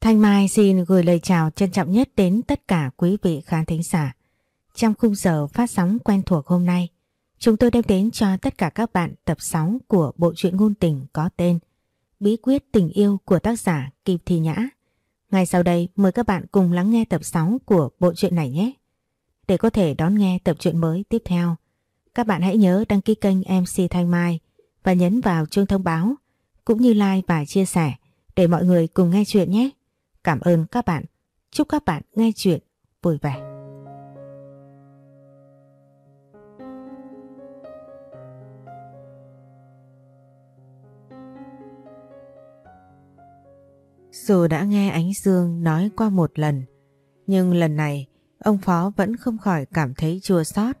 Thanh Mai xin gửi lời chào trân trọng nhất đến tất cả quý vị khán thính giả. Trong khung giờ phát sóng quen thuộc hôm nay, chúng tôi đem đến cho tất cả các bạn tập 6 của bộ truyện ngôn tình có tên Bí quyết tình yêu của tác giả Kim Thi Nhã. Ngay sau đây mời các bạn cùng lắng nghe tập 6 của bộ truyện này nhé. Để có thể đón nghe tập truyện mới tiếp theo, các bạn hãy nhớ đăng ký kênh MC Thanh Mai và nhấn vào chuông thông báo cũng như like và chia sẻ để mọi người cùng nghe chuyện nhé. Cảm ơn các bạn. Chúc các bạn nghe chuyện vui vẻ. Dù đã nghe Ánh Dương nói qua một lần, nhưng lần này ông Phó vẫn không khỏi cảm thấy chua xót.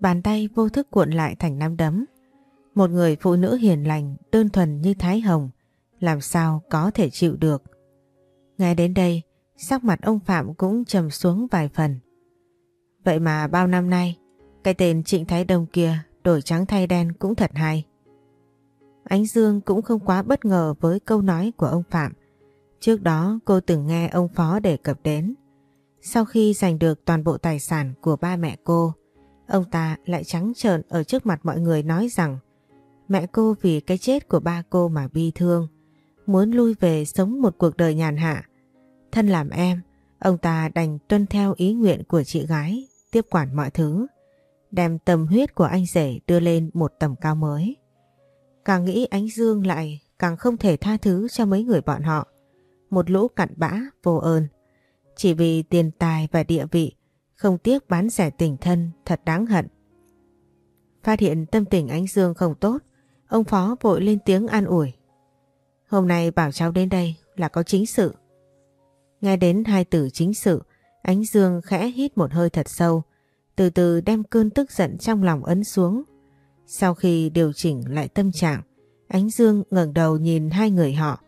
Bàn tay vô thức cuộn lại thành nắm đấm. Một người phụ nữ hiền lành, đơn thuần như Thái Hồng, làm sao có thể chịu được. Nghe đến đây, sắc mặt ông Phạm cũng trầm xuống vài phần. Vậy mà bao năm nay, cái tên Trịnh Thái Đông kia đổi trắng thay đen cũng thật hay. Ánh Dương cũng không quá bất ngờ với câu nói của ông Phạm. Trước đó cô từng nghe ông Phó đề cập đến. Sau khi giành được toàn bộ tài sản của ba mẹ cô, ông ta lại trắng trợn ở trước mặt mọi người nói rằng mẹ cô vì cái chết của ba cô mà bi thương muốn lui về sống một cuộc đời nhàn hạ. Thân làm em, ông ta đành tuân theo ý nguyện của chị gái, tiếp quản mọi thứ, đem tâm huyết của anh rể đưa lên một tầm cao mới. Càng nghĩ ánh dương lại càng không thể tha thứ cho mấy người bọn họ. Một lũ cặn bã, vô ơn. Chỉ vì tiền tài và địa vị, không tiếc bán rẻ tình thân thật đáng hận. Phát hiện tâm tình ánh dương không tốt, ông Phó vội lên tiếng an ủi. Hôm nay bảo cháu đến đây là có chính sự. Nghe đến hai từ chính sự, ánh dương khẽ hít một hơi thật sâu, từ từ đem cơn tức giận trong lòng ấn xuống. Sau khi điều chỉnh lại tâm trạng, ánh dương ngẩng đầu nhìn hai người họ,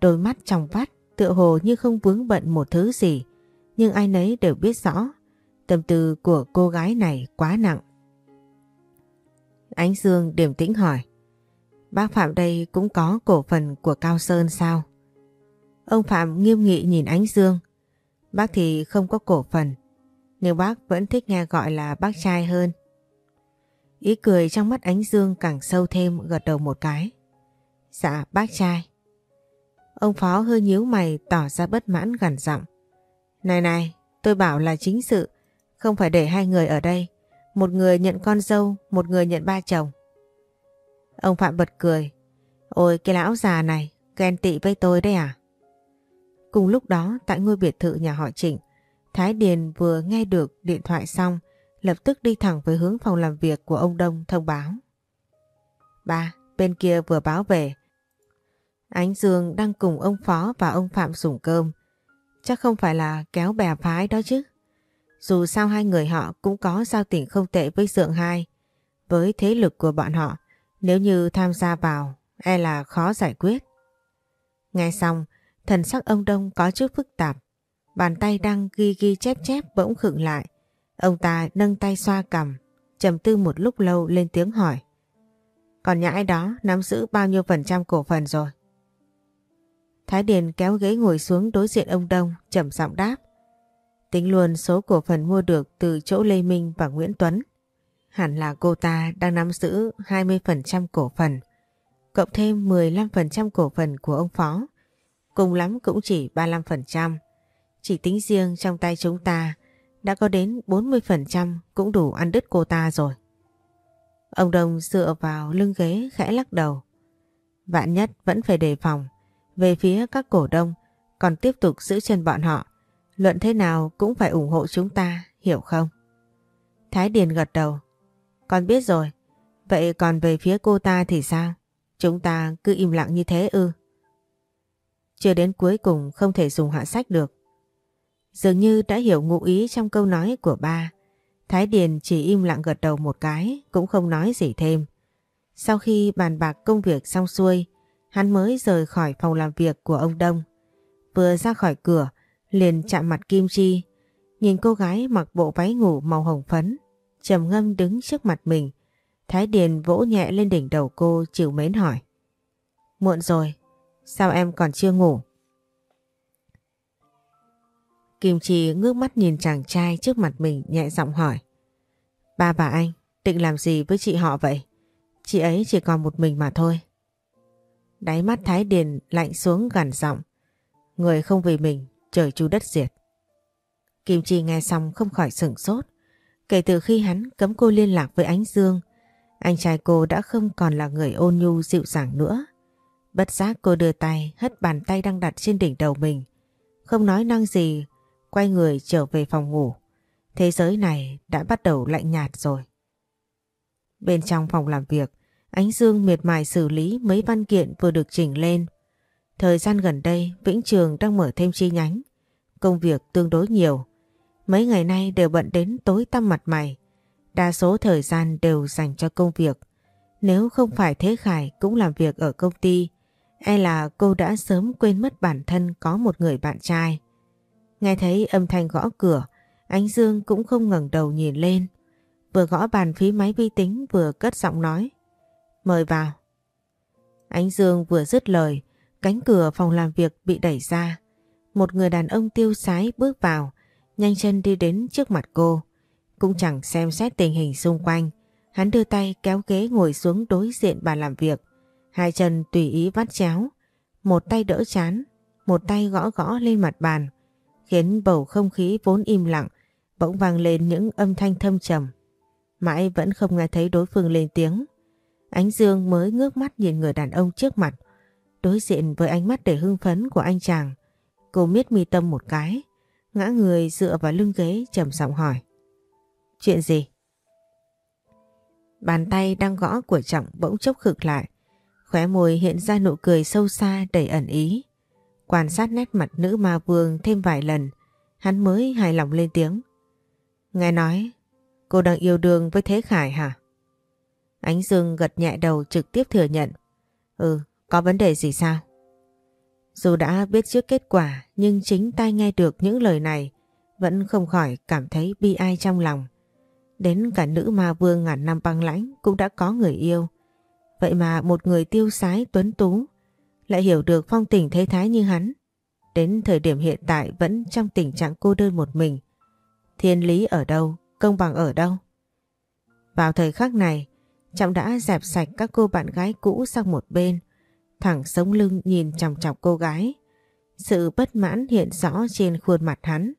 đôi mắt trong vắt tựa hồ như không vướng bận một thứ gì, nhưng ai nấy đều biết rõ tâm tư của cô gái này quá nặng. Ánh Dương điềm tĩnh hỏi Bác Phạm đây cũng có cổ phần của Cao Sơn sao? Ông Phạm nghiêm nghị nhìn Ánh Dương. Bác thì không có cổ phần, nhưng bác vẫn thích nghe gọi là bác trai hơn. Ý cười trong mắt Ánh Dương càng sâu thêm gật đầu một cái. Dạ bác trai. Ông Phó hơi nhíu mày tỏ ra bất mãn gần giọng. Này này, tôi bảo là chính sự, không phải để hai người ở đây. Một người nhận con dâu, một người nhận ba chồng. Ông Phạm bật cười. Ôi cái lão già này, ghen tị với tôi đấy à? Cùng lúc đó tại ngôi biệt thự nhà họ Trịnh, Thái Điền vừa nghe được điện thoại xong, lập tức đi thẳng với hướng phòng làm việc của ông Đông thông báo. Ba, bên kia vừa báo về. Ánh Dương đang cùng ông Phó và ông Phạm dùng cơm. Chắc không phải là kéo bè phái đó chứ. Dù sao hai người họ cũng có giao tình không tệ với Dượng Hai. Với thế lực của bọn họ, nếu như tham gia vào, e là khó giải quyết. Nghe xong, thần sắc ông Đông có chút phức tạp. Bàn tay đang ghi ghi chép chép bỗng khựng lại. Ông ta nâng tay xoa cầm, trầm tư một lúc lâu lên tiếng hỏi. Còn nhãi đó nắm giữ bao nhiêu phần trăm cổ phần rồi? Thái Điền kéo ghế ngồi xuống đối diện ông Đông, trầm giọng đáp. Tính luôn số cổ phần mua được từ chỗ Lê Minh và Nguyễn Tuấn. Hẳn là cô ta đang nắm giữ 20% cổ phần, cộng thêm 15% cổ phần của ông Phó. Cùng lắm cũng chỉ 35%. Chỉ tính riêng trong tay chúng ta đã có đến 40% cũng đủ ăn đứt cô ta rồi. Ông Đông dựa vào lưng ghế khẽ lắc đầu. Vạn nhất vẫn phải đề phòng. Về phía các cổ đông còn tiếp tục giữ chân bọn họ. Luận thế nào cũng phải ủng hộ chúng ta, hiểu không? Thái Điền gật đầu. Con biết rồi. Vậy còn về phía cô ta thì sao? Chúng ta cứ im lặng như thế ư? Chưa đến cuối cùng không thể dùng hạ sách được. Dường như đã hiểu ngụ ý trong câu nói của ba. Thái Điền chỉ im lặng gật đầu một cái, cũng không nói gì thêm. Sau khi bàn bạc công việc xong xuôi, hắn mới rời khỏi phòng làm việc của ông Đông. Vừa ra khỏi cửa, liền chạm mặt Kim Chi, nhìn cô gái mặc bộ váy ngủ màu hồng phấn, trầm ngâm đứng trước mặt mình. Thái Điền vỗ nhẹ lên đỉnh đầu cô chịu mến hỏi. Muộn rồi, sao em còn chưa ngủ? Kim Chi ngước mắt nhìn chàng trai trước mặt mình nhẹ giọng hỏi. Ba bà anh, định làm gì với chị họ vậy? Chị ấy chỉ còn một mình mà thôi. Đáy mắt Thái Điền lạnh xuống gằn giọng. Người không vì mình, trời chu đất diệt. Kim Chi nghe xong không khỏi sửng sốt. Kể từ khi hắn cấm cô liên lạc với Ánh Dương, anh trai cô đã không còn là người ôn nhu dịu dàng nữa. Bất giác cô đưa tay hất bàn tay đang đặt trên đỉnh đầu mình. Không nói năng gì, quay người trở về phòng ngủ. Thế giới này đã bắt đầu lạnh nhạt rồi. Bên trong phòng làm việc, Ánh Dương miệt mài xử lý mấy văn kiện vừa được chỉnh lên. Thời gian gần đây, Vĩnh Trường đang mở thêm chi nhánh. Công việc tương đối nhiều. Mấy ngày nay đều bận đến tối tăm mặt mày. Đa số thời gian đều dành cho công việc. Nếu không phải Thế Khải cũng làm việc ở công ty, e là cô đã sớm quên mất bản thân có một người bạn trai. Nghe thấy âm thanh gõ cửa, Ánh Dương cũng không ngẩng đầu nhìn lên. Vừa gõ bàn phí máy vi tính vừa cất giọng nói. Mời vào. Ánh Dương vừa dứt lời, cánh cửa phòng làm việc bị đẩy ra. Một người đàn ông tiêu sái bước vào, nhanh chân đi đến trước mặt cô. Cũng chẳng xem xét tình hình xung quanh. Hắn đưa tay kéo ghế ngồi xuống đối diện bàn làm việc. Hai chân tùy ý vắt chéo. Một tay đỡ chán, một tay gõ gõ lên mặt bàn. Khiến bầu không khí vốn im lặng, bỗng vang lên những âm thanh thâm trầm. Mãi vẫn không nghe thấy đối phương lên tiếng. Ánh Dương mới ngước mắt nhìn người đàn ông trước mặt. Đối diện với ánh mắt để hưng phấn của anh chàng. Cô miết mi tâm một cái. Ngã người dựa vào lưng ghế trầm giọng hỏi. Chuyện gì? Bàn tay đang gõ của Trọng bỗng chốc khực lại. Khóe môi hiện ra nụ cười sâu xa đầy ẩn ý. Quan sát nét mặt nữ ma vương thêm vài lần, hắn mới hài lòng lên tiếng. Nghe nói, cô đang yêu đương với Thế Khải hả? Ánh Dương gật nhẹ đầu trực tiếp thừa nhận. Ừ, có vấn đề gì sao? Dù đã biết trước kết quả nhưng chính tai nghe được những lời này vẫn không khỏi cảm thấy bi ai trong lòng. Đến cả nữ ma vương ngàn năm băng lãnh cũng đã có người yêu. Vậy mà một người tiêu sái tuấn tú lại hiểu được phong tình thế thái như hắn. Đến thời điểm hiện tại vẫn trong tình trạng cô đơn một mình. Thiên lý ở đâu, công bằng ở đâu? Vào thời khắc này, Trọng đã dẹp sạch các cô bạn gái cũ sang một bên, thẳng sống lưng nhìn chòng chọc cô gái. Sự bất mãn hiện rõ trên khuôn mặt hắn.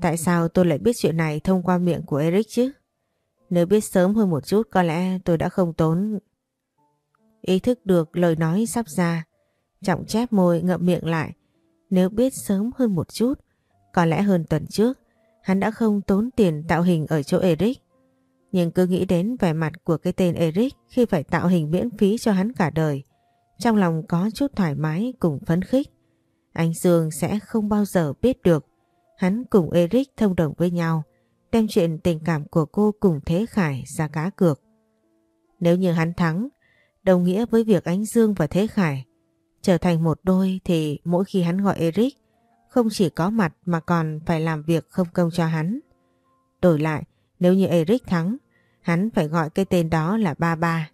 Tại sao tôi lại biết chuyện này thông qua miệng của Eric chứ? Nếu biết sớm hơn một chút có lẽ tôi đã không tốn... Ý thức được lời nói sắp ra, trọng chép môi ngậm miệng lại. Nếu biết sớm hơn một chút, có lẽ hơn tuần trước, hắn đã không tốn tiền tạo hình ở chỗ Eric. Nhưng cứ nghĩ đến vẻ mặt của cái tên Eric khi phải tạo hình miễn phí cho hắn cả đời. Trong lòng có chút thoải mái cùng phấn khích. Anh Dương sẽ không bao giờ biết được hắn cùng Eric thông đồng với nhau đem chuyện tình cảm của cô cùng Thế Khải ra cá cược. Nếu như hắn thắng, đồng nghĩa với việc Ánh Dương và Thế Khải trở thành một đôi thì mỗi khi hắn gọi Eric không chỉ có mặt mà còn phải làm việc không công cho hắn. Đổi lại, nếu như Eric thắng, hắn phải gọi cái tên đó là Ba Ba.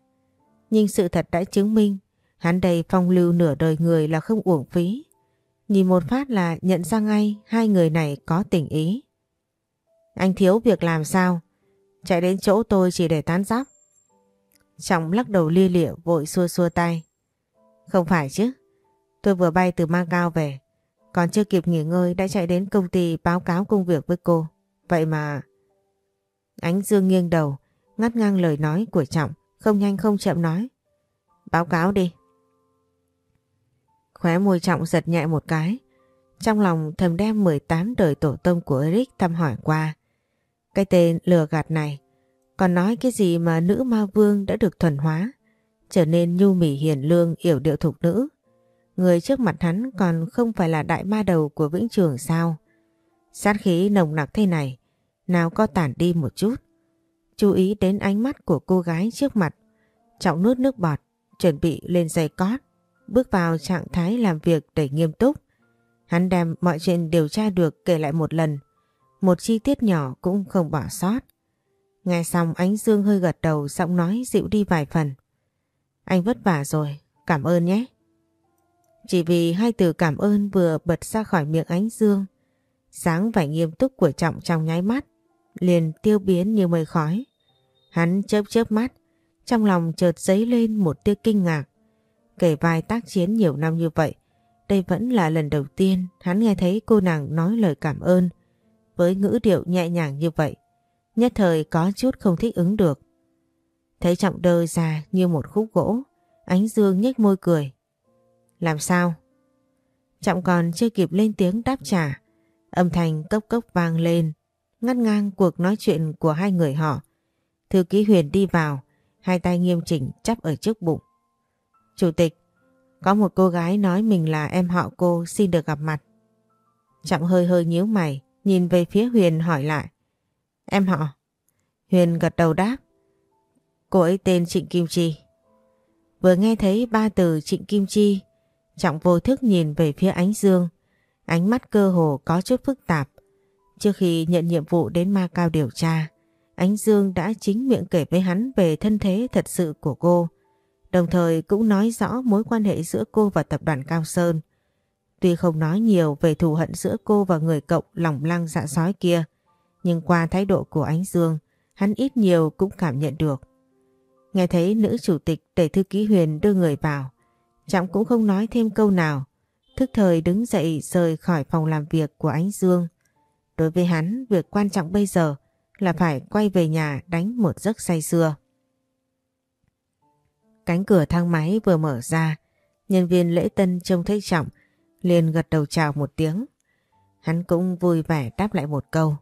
Nhưng sự thật đã chứng minh hắn đầy phong lưu nửa đời người là không uổng phí. Nhìn một phát là nhận ra ngay hai người này có tình ý. Anh thiếu việc làm sao? Chạy đến chỗ tôi chỉ để tán giáp Trọng lắc đầu lia lịa vội xua xua tay. Không phải chứ. Tôi vừa bay từ Macau về. Còn chưa kịp nghỉ ngơi đã chạy đến công ty báo cáo công việc với cô. Vậy mà... Ánh Dương nghiêng đầu, ngắt ngang lời nói của Trọng, không nhanh không chậm nói. Báo cáo đi. Khóe môi Trọng giật nhẹ một cái. Trong lòng thầm đem 18 đời tổ tông của Eric thăm hỏi qua. Cái tên lừa gạt này còn nói cái gì mà nữ ma vương đã được thuần hóa, trở nên nhu mỉ hiền lương yểu điệu thục nữ. Người trước mặt hắn còn không phải là đại ma đầu của Vĩnh Trường sao? Sát khí nồng nặc thế này, nào có tản đi một chút. Chú ý đến ánh mắt của cô gái trước mặt, trọng nuốt nước bọt, chuẩn bị lên giày cót, bước vào trạng thái làm việc đầy nghiêm túc. Hắn đem mọi chuyện điều tra được kể lại một lần, một chi tiết nhỏ cũng không bỏ sót. Nghe xong ánh dương hơi gật đầu giọng nói dịu đi vài phần. Anh vất vả rồi, cảm ơn nhé. Chỉ vì hai từ cảm ơn vừa bật ra khỏi miệng ánh dương, Sáng vẻ nghiêm túc của Trọng trong nháy mắt, liền tiêu biến như mây khói. Hắn chớp chớp mắt, trong lòng chợt dấy lên một tia kinh ngạc. Kể vài tác chiến nhiều năm như vậy, đây vẫn là lần đầu tiên hắn nghe thấy cô nàng nói lời cảm ơn với ngữ điệu nhẹ nhàng như vậy. Nhất thời có chút không thích ứng được. Thấy Trọng đơ ra như một khúc gỗ, ánh dương nhếch môi cười. Làm sao? Trọng còn chưa kịp lên tiếng đáp trả, âm thanh cốc cốc vang lên, ngắt ngang cuộc nói chuyện của hai người họ. Thư ký Huyền đi vào, hai tay nghiêm chỉnh chắp ở trước bụng. Chủ tịch, có một cô gái nói mình là em họ cô xin được gặp mặt. Trọng hơi hơi nhíu mày, nhìn về phía Huyền hỏi lại. Em họ? Huyền gật đầu đáp. Cô ấy tên Trịnh Kim Chi. Vừa nghe thấy ba từ Trịnh Kim Chi, Trọng vô thức nhìn về phía ánh dương. Ánh mắt cơ hồ có chút phức tạp. Trước khi nhận nhiệm vụ đến ma cao điều tra, Ánh Dương đã chính miệng kể với hắn về thân thế thật sự của cô, đồng thời cũng nói rõ mối quan hệ giữa cô và tập đoàn Cao Sơn. Tuy không nói nhiều về thù hận giữa cô và người cộng lòng lăng dạ sói kia, nhưng qua thái độ của Ánh Dương, hắn ít nhiều cũng cảm nhận được. Nghe thấy nữ chủ tịch để thư ký Huyền đưa người vào, Trọng cũng không nói thêm câu nào, thức thời đứng dậy rời khỏi phòng làm việc của Ánh Dương. Đối với hắn, việc quan trọng bây giờ là phải quay về nhà đánh một giấc say sưa. Cánh cửa thang máy vừa mở ra, nhân viên lễ tân trông thấy Trọng, liền gật đầu chào một tiếng. Hắn cũng vui vẻ đáp lại một câu.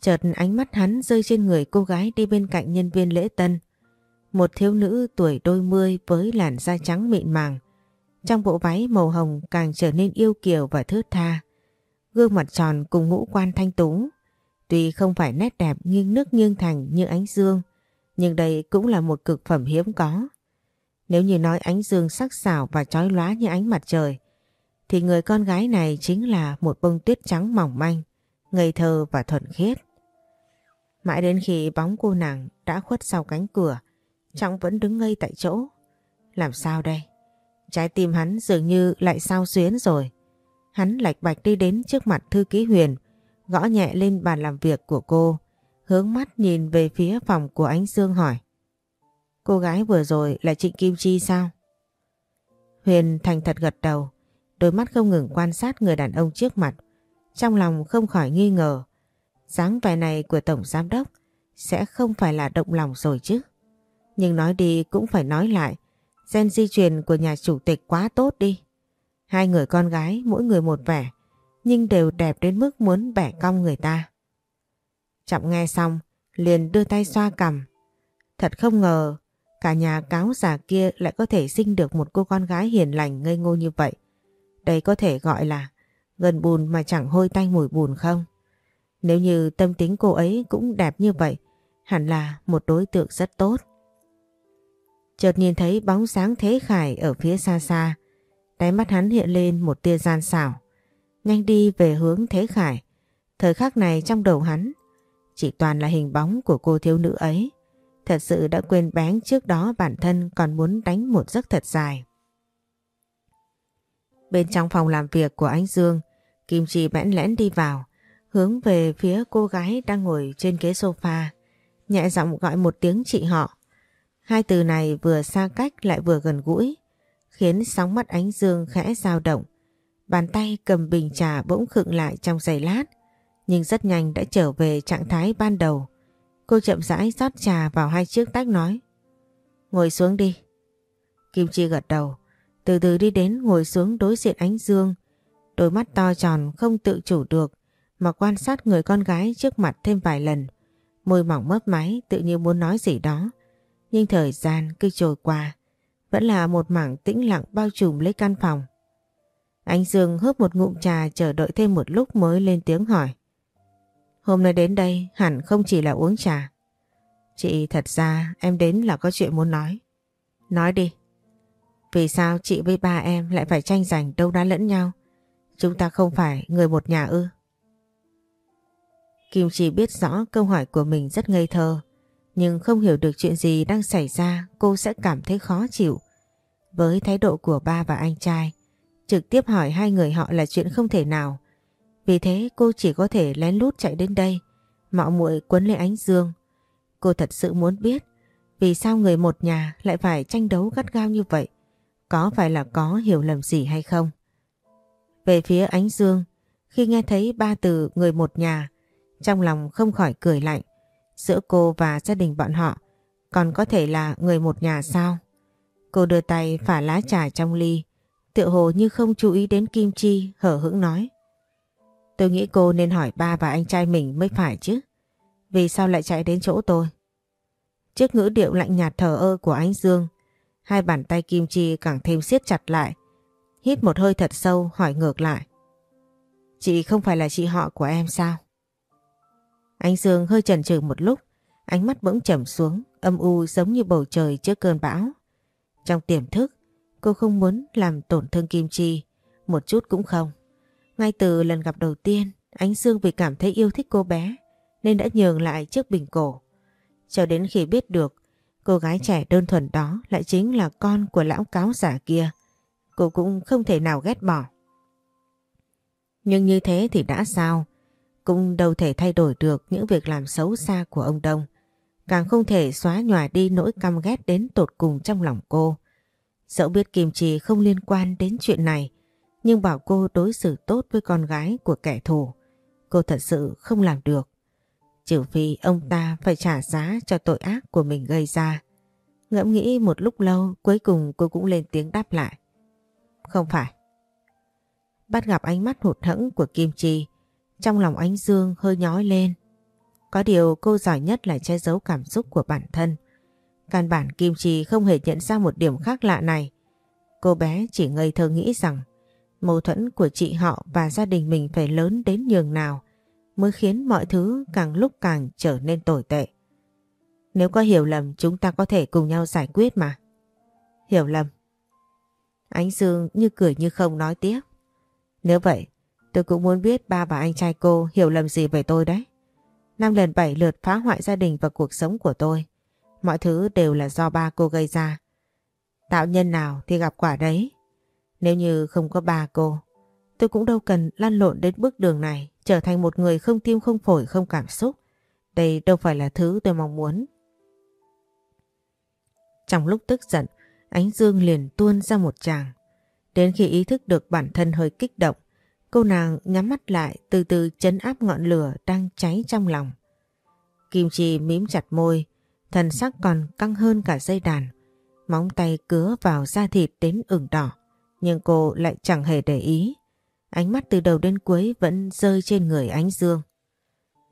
Chợt ánh mắt hắn rơi trên người cô gái đi bên cạnh nhân viên lễ tân. Một thiếu nữ tuổi đôi mươi với làn da trắng mịn màng. Trong bộ váy màu hồng càng trở nên yêu kiều và thướt tha. Gương mặt tròn cùng ngũ quan thanh tú Tuy không phải nét đẹp nghiêng nước nghiêng thành như ánh dương, nhưng đây cũng là một cực phẩm hiếm có. Nếu như nói ánh dương sắc sảo và chói lóa như ánh mặt trời, thì người con gái này chính là một bông tuyết trắng mỏng manh, ngây thơ và thuần khiết. Mãi đến khi bóng cô nàng đã khuất sau cánh cửa, Trọng vẫn đứng ngây tại chỗ. Làm sao đây? Trái tim hắn dường như lại sao xuyến rồi. Hắn lạch bạch đi đến trước mặt thư ký Huyền, gõ nhẹ lên bàn làm việc của cô, hướng mắt nhìn về phía phòng của ánh Dương hỏi. Cô gái vừa rồi là Trịnh Kim Chi sao? Huyền thành thật gật đầu, đôi mắt không ngừng quan sát người đàn ông trước mặt, trong lòng không khỏi nghi ngờ. dáng vẻ này của Tổng Giám Đốc sẽ không phải là động lòng rồi chứ. Nhưng nói đi cũng phải nói lại, gen di truyền của nhà chủ tịch quá tốt đi. Hai người con gái mỗi người một vẻ, nhưng đều đẹp đến mức muốn bẻ cong người ta. Trọng nghe xong, liền đưa tay xoa cầm. Thật không ngờ, cả nhà cáo già kia lại có thể sinh được một cô con gái hiền lành ngây ngô như vậy. Đây có thể gọi là gần bùn mà chẳng hôi tanh mùi bùn không? Nếu như tâm tính cô ấy cũng đẹp như vậy, hẳn là một đối tượng rất tốt. Chợt nhìn thấy bóng sáng Thế Khải ở phía xa xa, đáy mắt hắn hiện lên một tia gian xảo nhanh đi về hướng Thế Khải. Thời khắc này trong đầu hắn chỉ toàn là hình bóng của cô thiếu nữ ấy. Thật sự đã quên bén trước đó bản thân còn muốn đánh một giấc thật dài. Bên trong phòng làm việc của anh Dương, Kim Chi bẽn lẽn đi vào, hướng về phía cô gái đang ngồi trên ghế sofa, nhẹ giọng gọi một tiếng chị họ. Hai từ này vừa xa cách lại vừa gần gũi, khiến sóng mắt ánh Dương khẽ dao động, Bàn tay cầm bình trà bỗng khựng lại trong giây lát, nhưng rất nhanh đã trở về trạng thái ban đầu. Cô chậm rãi rót trà vào hai chiếc tách nói. Ngồi xuống đi. Kim Chi gật đầu, từ từ đi đến ngồi xuống đối diện ánh dương. Đôi mắt to tròn không tự chủ được mà quan sát người con gái trước mặt thêm vài lần. Môi mỏng mấp máy tự như muốn nói gì đó. Nhưng thời gian cứ trôi qua, vẫn là một mảng tĩnh lặng bao trùm lấy căn phòng. Anh Dương hớp một ngụm trà chờ đợi thêm một lúc mới lên tiếng hỏi. Hôm nay đến đây hẳn không chỉ là uống trà. Chị, thật ra em đến là có chuyện muốn nói. Nói đi. Vì sao chị với ba em lại phải tranh giành đâu đá lẫn nhau? Chúng ta không phải người một nhà ư? Kim Chi biết rõ câu hỏi của mình rất ngây thơ. Nhưng không hiểu được chuyện gì đang xảy ra, cô sẽ cảm thấy khó chịu. Với thái độ của ba và anh trai, Trực tiếp hỏi hai người họ là chuyện không thể nào. Vì thế cô chỉ có thể lén lút chạy đến đây, mạo muội quấn lấy ánh dương. Cô thật sự muốn biết vì sao người một nhà lại phải tranh đấu gắt gao như vậy. Có phải là có hiểu lầm gì hay không? Về phía ánh dương, khi nghe thấy ba từ người một nhà, trong lòng không khỏi cười lạnh. Giữa cô và gia đình bọn họ còn có thể là người một nhà sao? Cô đưa tay phả lá trà trong ly, tựa hồ như không chú ý đến Kim Chi, hở hững nói. Tôi nghĩ cô nên hỏi ba và anh trai mình mới phải chứ. Vì sao lại chạy đến chỗ tôi? Trước ngữ điệu lạnh nhạt thờ ơ của ánh dương, hai bàn tay Kim Chi càng thêm siết chặt lại. Hít một hơi thật sâu hỏi ngược lại. Chị không phải là chị họ của em sao? Ánh Dương hơi chần chừ một lúc, ánh mắt bỗng trầm xuống, âm u giống như bầu trời trước cơn bão. Trong tiềm thức, cô không muốn làm tổn thương Kim Chi, một chút cũng không. Ngay từ lần gặp đầu tiên, Ánh Dương vì cảm thấy yêu thích cô bé, nên đã nhường lại chiếc bình cổ. Cho đến khi biết được, cô gái trẻ đơn thuần đó lại chính là con của lão cáo giả kia, cô cũng không thể nào ghét bỏ. Nhưng như thế thì đã sao? Cũng đâu thể thay đổi được những việc làm xấu xa của ông Đông. Càng không thể xóa nhòa đi nỗi căm ghét đến tột cùng trong lòng cô. Dẫu biết Kim Trì không liên quan đến chuyện này, nhưng bảo cô đối xử tốt với con gái của kẻ thù, cô thật sự không làm được. Trừ phi ông ta phải trả giá cho tội ác của mình gây ra. Ngẫm nghĩ một lúc lâu, cuối cùng cô cũng lên tiếng đáp lại. Không phải. Bắt gặp ánh mắt hụt hẫng của Kim Chi, trong lòng ánh dương hơi nhói lên. Có điều cô giỏi nhất là che giấu cảm xúc của bản thân. Căn bản Kim Chi không hề nhận ra một điểm khác lạ này. Cô bé chỉ ngây thơ nghĩ rằng mâu thuẫn của chị họ và gia đình mình phải lớn đến nhường nào mới khiến mọi thứ càng lúc càng trở nên tồi tệ. Nếu có hiểu lầm chúng ta có thể cùng nhau giải quyết mà. Hiểu lầm. Ánh Dương như cười như không nói tiếp. Nếu vậy, tôi cũng muốn biết ba và anh trai cô hiểu lầm gì về tôi đấy. Năm lần bảy lượt phá hoại gia đình và cuộc sống của tôi. Mọi thứ đều là do ba cô gây ra. Tạo nhân nào thì gặp quả đấy. Nếu như không có bà cô, tôi cũng đâu cần lăn lộn đến bước đường này, trở thành một người không tim không phổi không cảm xúc. Đây đâu phải là thứ tôi mong muốn. Trong lúc tức giận, ánh dương liền tuôn ra một tràng. Đến khi ý thức được bản thân hơi kích động, cô nàng nhắm mắt lại từ từ chấn áp ngọn lửa đang cháy trong lòng. Kim Chi mím chặt môi, thần sắc còn căng hơn cả dây đàn. Móng tay cứa vào da thịt đến ửng đỏ, nhưng cô lại chẳng hề để ý. Ánh mắt từ đầu đến cuối vẫn rơi trên người ánh dương.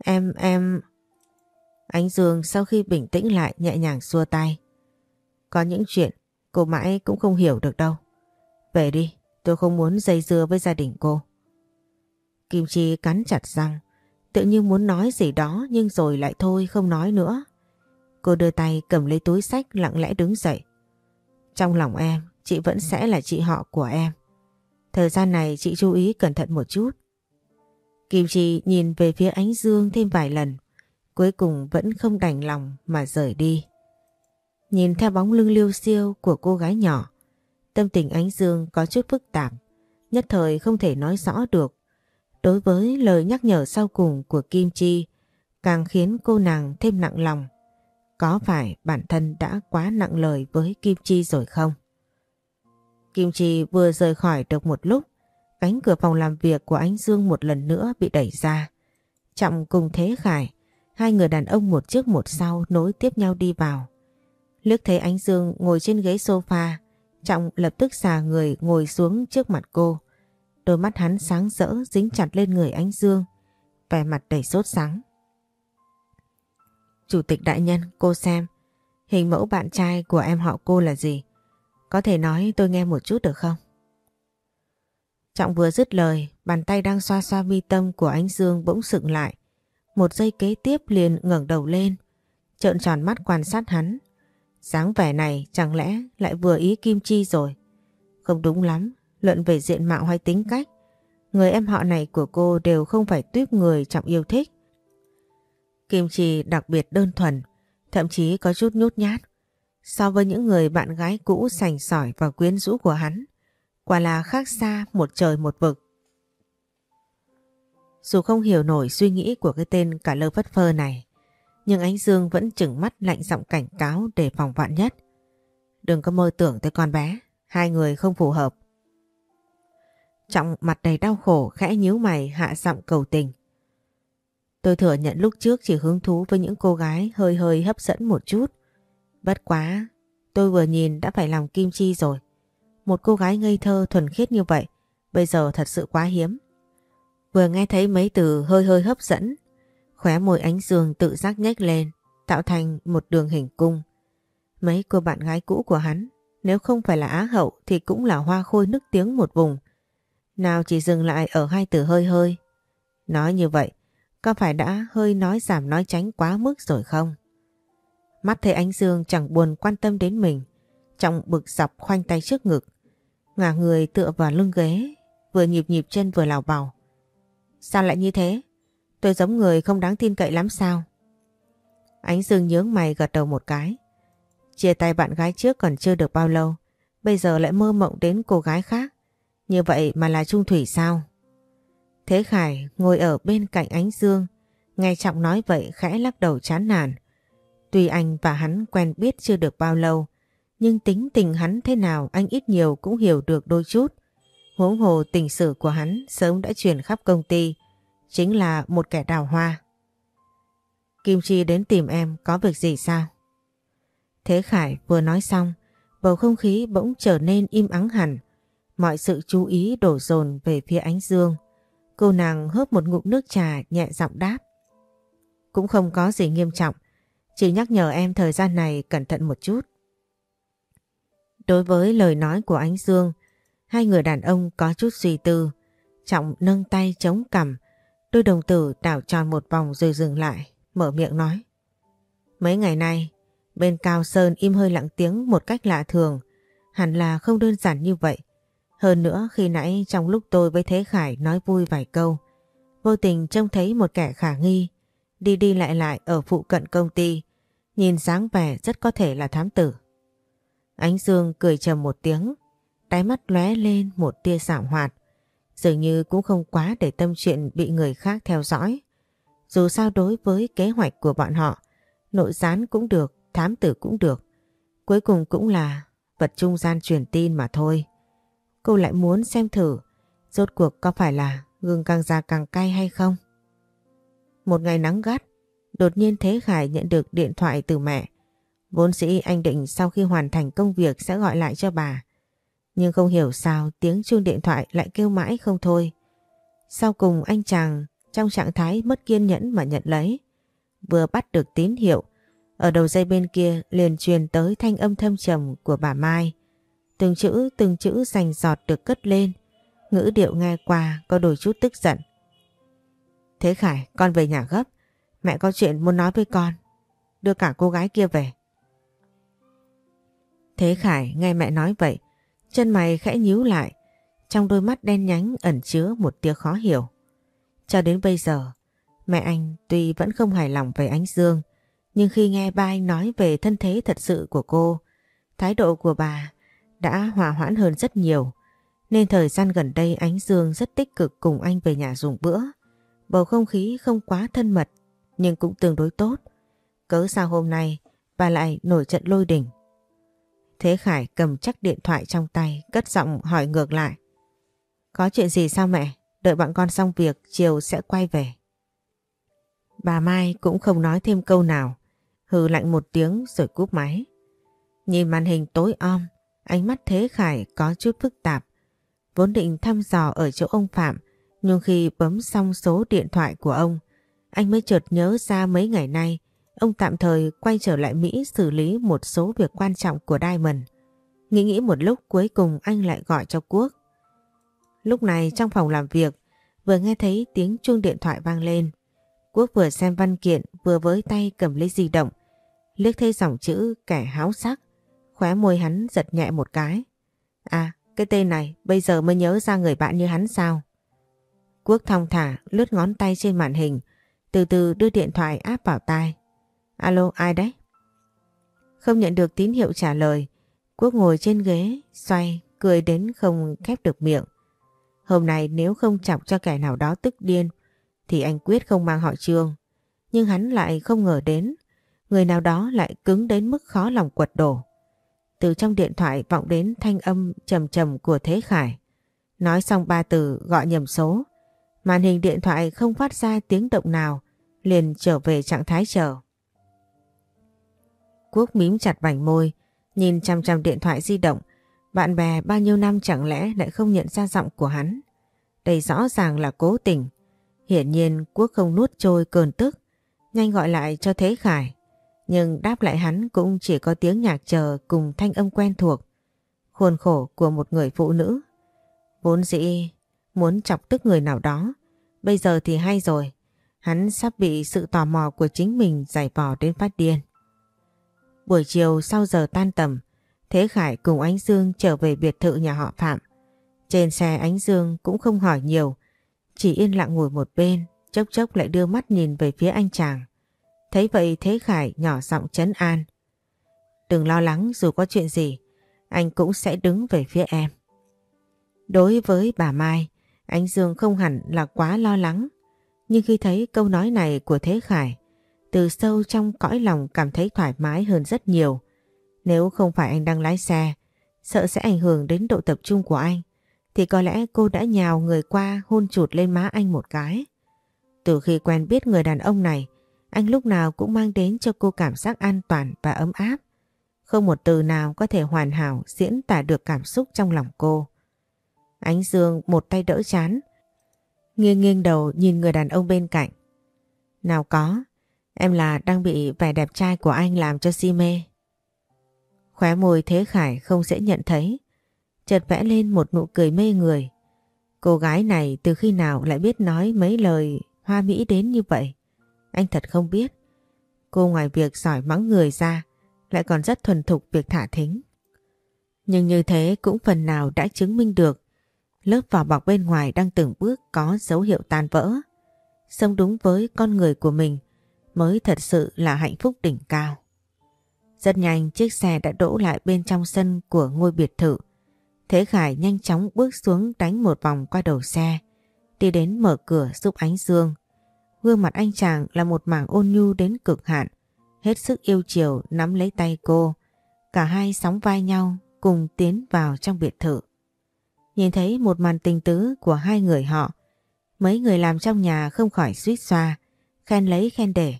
Em, em... Ánh dương sau khi bình tĩnh lại nhẹ nhàng xua tay. Có những chuyện cô mãi cũng không hiểu được đâu. Về đi, tôi không muốn dây dưa với gia đình cô. Kim Chi cắn chặt răng, tự nhiên muốn nói gì đó nhưng rồi lại thôi không nói nữa. Cô đưa tay cầm lấy túi sách lặng lẽ đứng dậy. Trong lòng em, chị vẫn sẽ là chị họ của em. Thời gian này chị chú ý cẩn thận một chút. Kim Chi nhìn về phía ánh dương thêm vài lần, cuối cùng vẫn không đành lòng mà rời đi. Nhìn theo bóng lưng liêu siêu của cô gái nhỏ, tâm tình ánh dương có chút phức tạp, nhất thời không thể nói rõ được. Đối với lời nhắc nhở sau cùng của Kim Chi, càng khiến cô nàng thêm nặng lòng. Có phải bản thân đã quá nặng lời với Kim Chi rồi không? Kim Chi vừa rời khỏi được một lúc, cánh cửa phòng làm việc của anh Dương một lần nữa bị đẩy ra. Trọng cùng Thế Khải, hai người đàn ông một trước một sau nối tiếp nhau đi vào. Liếc thấy anh Dương ngồi trên ghế sofa, Trọng lập tức xà người ngồi xuống trước mặt cô. Đôi mắt hắn sáng rỡ dính chặt lên người anh Dương, vẻ mặt đầy sốt sáng. Chủ tịch đại nhân, cô xem, hình mẫu bạn trai của em họ cô là gì? Có thể nói tôi nghe một chút được không? Trọng vừa dứt lời, bàn tay đang xoa xoa mi tâm của ánh Dương bỗng sựng lại. Một giây kế tiếp liền ngẩng đầu lên, trợn tròn mắt quan sát hắn. dáng vẻ này chẳng lẽ lại vừa ý Kim Chi rồi? Không đúng lắm, luận về diện mạo hay tính cách. Người em họ này của cô đều không phải tuyếp người Trọng yêu thích. Kim Chi đặc biệt đơn thuần, thậm chí có chút nhút nhát. So với những người bạn gái cũ sành sỏi và quyến rũ của hắn, quả là khác xa một trời một vực. Dù không hiểu nổi suy nghĩ của cái tên cả lơ vất phơ này, nhưng ánh Dương vẫn chừng mắt lạnh giọng cảnh cáo để phòng vạn nhất. Đừng có mơ tưởng tới con bé, hai người không phù hợp. Trọng mặt đầy đau khổ khẽ nhíu mày hạ giọng cầu tình. Tôi thừa nhận lúc trước chỉ hứng thú với những cô gái hơi hơi hấp dẫn một chút. Bất quá, tôi vừa nhìn đã phải lòng kim chi rồi. Một cô gái ngây thơ thuần khiết như vậy, bây giờ thật sự quá hiếm. Vừa nghe thấy mấy từ hơi hơi hấp dẫn, khóe môi ánh dương tự giác nhếch lên, tạo thành một đường hình cung. Mấy cô bạn gái cũ của hắn, nếu không phải là Á hậu thì cũng là hoa khôi nức tiếng một vùng. Nào chỉ dừng lại ở hai từ hơi hơi. Nói như vậy, có phải đã hơi nói giảm nói tránh quá mức rồi không? Mắt thấy ánh dương chẳng buồn quan tâm đến mình, trọng bực dọc khoanh tay trước ngực. Ngả người tựa vào lưng ghế, vừa nhịp nhịp chân vừa lào bảo. Sao lại như thế? Tôi giống người không đáng tin cậy lắm sao? Ánh dương nhướng mày gật đầu một cái. Chia tay bạn gái trước còn chưa được bao lâu, bây giờ lại mơ mộng đến cô gái khác. Như vậy mà là Trung Thủy sao? Thế Khải ngồi ở bên cạnh ánh dương, nghe Trọng nói vậy khẽ lắc đầu chán nản. Tuy anh và hắn quen biết chưa được bao lâu, nhưng tính tình hắn thế nào anh ít nhiều cũng hiểu được đôi chút. Huống hồ tình sử của hắn sớm đã truyền khắp công ty, chính là một kẻ đào hoa. Kim Chi đến tìm em có việc gì sao? Thế Khải vừa nói xong, bầu không khí bỗng trở nên im ắng hẳn. Mọi sự chú ý đổ dồn về phía ánh dương. Cô nàng hớp một ngụm nước trà nhẹ giọng đáp. Cũng không có gì nghiêm trọng, chỉ nhắc nhở em thời gian này cẩn thận một chút. Đối với lời nói của ánh Dương, hai người đàn ông có chút suy tư. Trọng nâng tay chống cằm, đôi đồng tử đảo tròn một vòng rồi dừng lại, mở miệng nói. Mấy ngày nay, bên Cao Sơn im hơi lặng tiếng một cách lạ thường, hẳn là không đơn giản như vậy. Hơn nữa khi nãy trong lúc tôi với Thế Khải nói vui vài câu, vô tình trông thấy một kẻ khả nghi, đi đi lại lại ở phụ cận công ty, nhìn dáng vẻ rất có thể là thám tử. Ánh Dương cười trầm một tiếng, đáy mắt lóe lên một tia xảo hoạt, dường như cũng không quá để tâm chuyện bị người khác theo dõi. Dù sao đối với kế hoạch của bọn họ, nội gián cũng được, thám tử cũng được, cuối cùng cũng là vật trung gian truyền tin mà thôi. Cô lại muốn xem thử rốt cuộc có phải là gương càng già càng cay hay không? Một ngày nắng gắt, đột nhiên Thế Khải nhận được điện thoại từ mẹ. Vốn dĩ anh định sau khi hoàn thành công việc sẽ gọi lại cho bà. Nhưng không hiểu sao tiếng chuông điện thoại lại kêu mãi không thôi. Sau cùng anh chàng trong trạng thái mất kiên nhẫn mà nhận lấy. Vừa bắt được tín hiệu, ở đầu dây bên kia liền truyền tới thanh âm thâm trầm của bà Mai. Từng chữ từng chữ rành giọt được cất lên. Ngữ điệu nghe qua có đôi chút tức giận. Thế Khải, con về nhà gấp. Mẹ có chuyện muốn nói với con. Đưa cả cô gái kia về. Thế Khải nghe mẹ nói vậy, chân mày khẽ nhíu lại. Trong đôi mắt đen nhánh ẩn chứa một tia khó hiểu. Cho đến bây giờ, mẹ anh tuy vẫn không hài lòng về ánh Dương, nhưng khi nghe ba anh nói về thân thế thật sự của cô, thái độ của bà đã hòa hoãn hơn rất nhiều. Nên thời gian gần đây Ánh Dương rất tích cực cùng anh về nhà dùng bữa. Bầu không khí không quá thân mật nhưng cũng tương đối tốt. Cớ sao hôm nay bà lại nổi trận lôi đỉnh. Thế Khải cầm chắc điện thoại trong tay cất giọng hỏi ngược lại. Có chuyện gì sao mẹ? Đợi bọn con xong việc chiều sẽ quay về. Bà Mai cũng không nói thêm câu nào. Hừ lạnh một tiếng rồi cúp máy. Nhìn màn hình tối om Ánh mắt Thế Khải có chút phức tạp. Vốn định thăm dò ở chỗ ông Phạm, nhưng khi bấm xong số điện thoại của ông, anh mới chợt nhớ ra mấy ngày nay ông tạm thời quay trở lại Mỹ xử lý một số việc quan trọng của Diamond. Nghĩ nghĩ một lúc cuối cùng anh lại gọi cho Quốc. Lúc này trong phòng làm việc vừa nghe thấy tiếng chuông điện thoại vang lên. Quốc vừa xem văn kiện vừa với tay cầm lấy di động liếc thấy dòng chữ kẻ háo sắc Khóe môi hắn giật nhẹ một cái. À, cái tên này bây giờ mới nhớ ra người bạn như hắn sao? Quốc thong thả lướt ngón tay trên màn hình, từ từ đưa điện thoại áp vào tai. Alo, ai đấy? Không nhận được tín hiệu trả lời, Quốc ngồi trên ghế, xoay, cười đến không khép được miệng. Hôm nay nếu không chọc cho kẻ nào đó tức điên, thì anh quyết không mang họ Trương. Nhưng hắn lại không ngờ đến, người nào đó lại cứng đến mức khó lòng quật đổ. Từ trong điện thoại vọng đến thanh âm trầm trầm của Thế Khải. Nói xong ba từ gọi nhầm số. Màn hình điện thoại không phát ra tiếng động nào, liền trở về trạng thái chờ. Quốc mím chặt vành môi, nhìn chăm chăm điện thoại di động. Bạn bè bao nhiêu năm chẳng lẽ lại không nhận ra giọng của hắn. Đây rõ ràng là cố tình. Hiển nhiên Quốc không nuốt trôi cơn tức. Nhanh gọi lại cho Thế Khải. Nhưng đáp lại hắn cũng chỉ có tiếng nhạc chờ cùng thanh âm quen thuộc. Khuôn khổ của một người phụ nữ. Vốn dĩ muốn chọc tức người nào đó. Bây giờ thì hay rồi. Hắn sắp bị sự tò mò của chính mình giải bỏ đến phát điên. Buổi chiều sau giờ tan tầm, Thế Khải cùng Ánh Dương trở về biệt thự nhà họ Phạm. Trên xe Ánh Dương cũng không hỏi nhiều, chỉ yên lặng ngồi một bên, chốc chốc lại đưa mắt nhìn về phía anh chàng. Thấy vậy Thế Khải nhỏ giọng chấn an. Đừng lo lắng dù có chuyện gì, anh cũng sẽ đứng về phía em. Đối với bà Mai, anh Dương không hẳn là quá lo lắng. Nhưng khi thấy câu nói này của Thế Khải, từ sâu trong cõi lòng cảm thấy thoải mái hơn rất nhiều. Nếu không phải anh đang lái xe, sợ sẽ ảnh hưởng đến độ tập trung của anh, thì có lẽ cô đã nhào người qua hôn chụt lên má anh một cái. Từ khi quen biết người đàn ông này, anh lúc nào cũng mang đến cho cô cảm giác an toàn và ấm áp. Không một từ nào có thể hoàn hảo diễn tả được cảm xúc trong lòng cô. Ánh Dương một tay đỡ chán, nghiêng nghiêng đầu nhìn người đàn ông bên cạnh. Nào có, em là đang bị vẻ đẹp trai của anh làm cho si mê. Khóe môi Thế Khải không dễ nhận thấy, chợt vẽ lên một nụ cười mê người. Cô gái này từ khi nào lại biết nói mấy lời hoa mỹ đến như vậy? Anh thật không biết. Cô ngoài việc giỏi mắng người ra, lại còn rất thuần thục việc thả thính. Nhưng như thế cũng phần nào đã chứng minh được lớp vỏ bọc bên ngoài đang từng bước có dấu hiệu tan vỡ. Sống đúng với con người của mình mới thật sự là hạnh phúc đỉnh cao. Rất nhanh chiếc xe đã đỗ lại bên trong sân của ngôi biệt thự. Thế Khải nhanh chóng bước xuống đánh một vòng qua đầu xe, đi đến mở cửa giúp ánh dương. Gương mặt anh chàng là một mảng ôn nhu đến cực hạn, hết sức yêu chiều nắm lấy tay cô. Cả hai sóng vai nhau cùng tiến vào trong biệt thự. Nhìn thấy một màn tình tứ của hai người họ, mấy người làm trong nhà không khỏi suýt xoa, khen lấy khen để.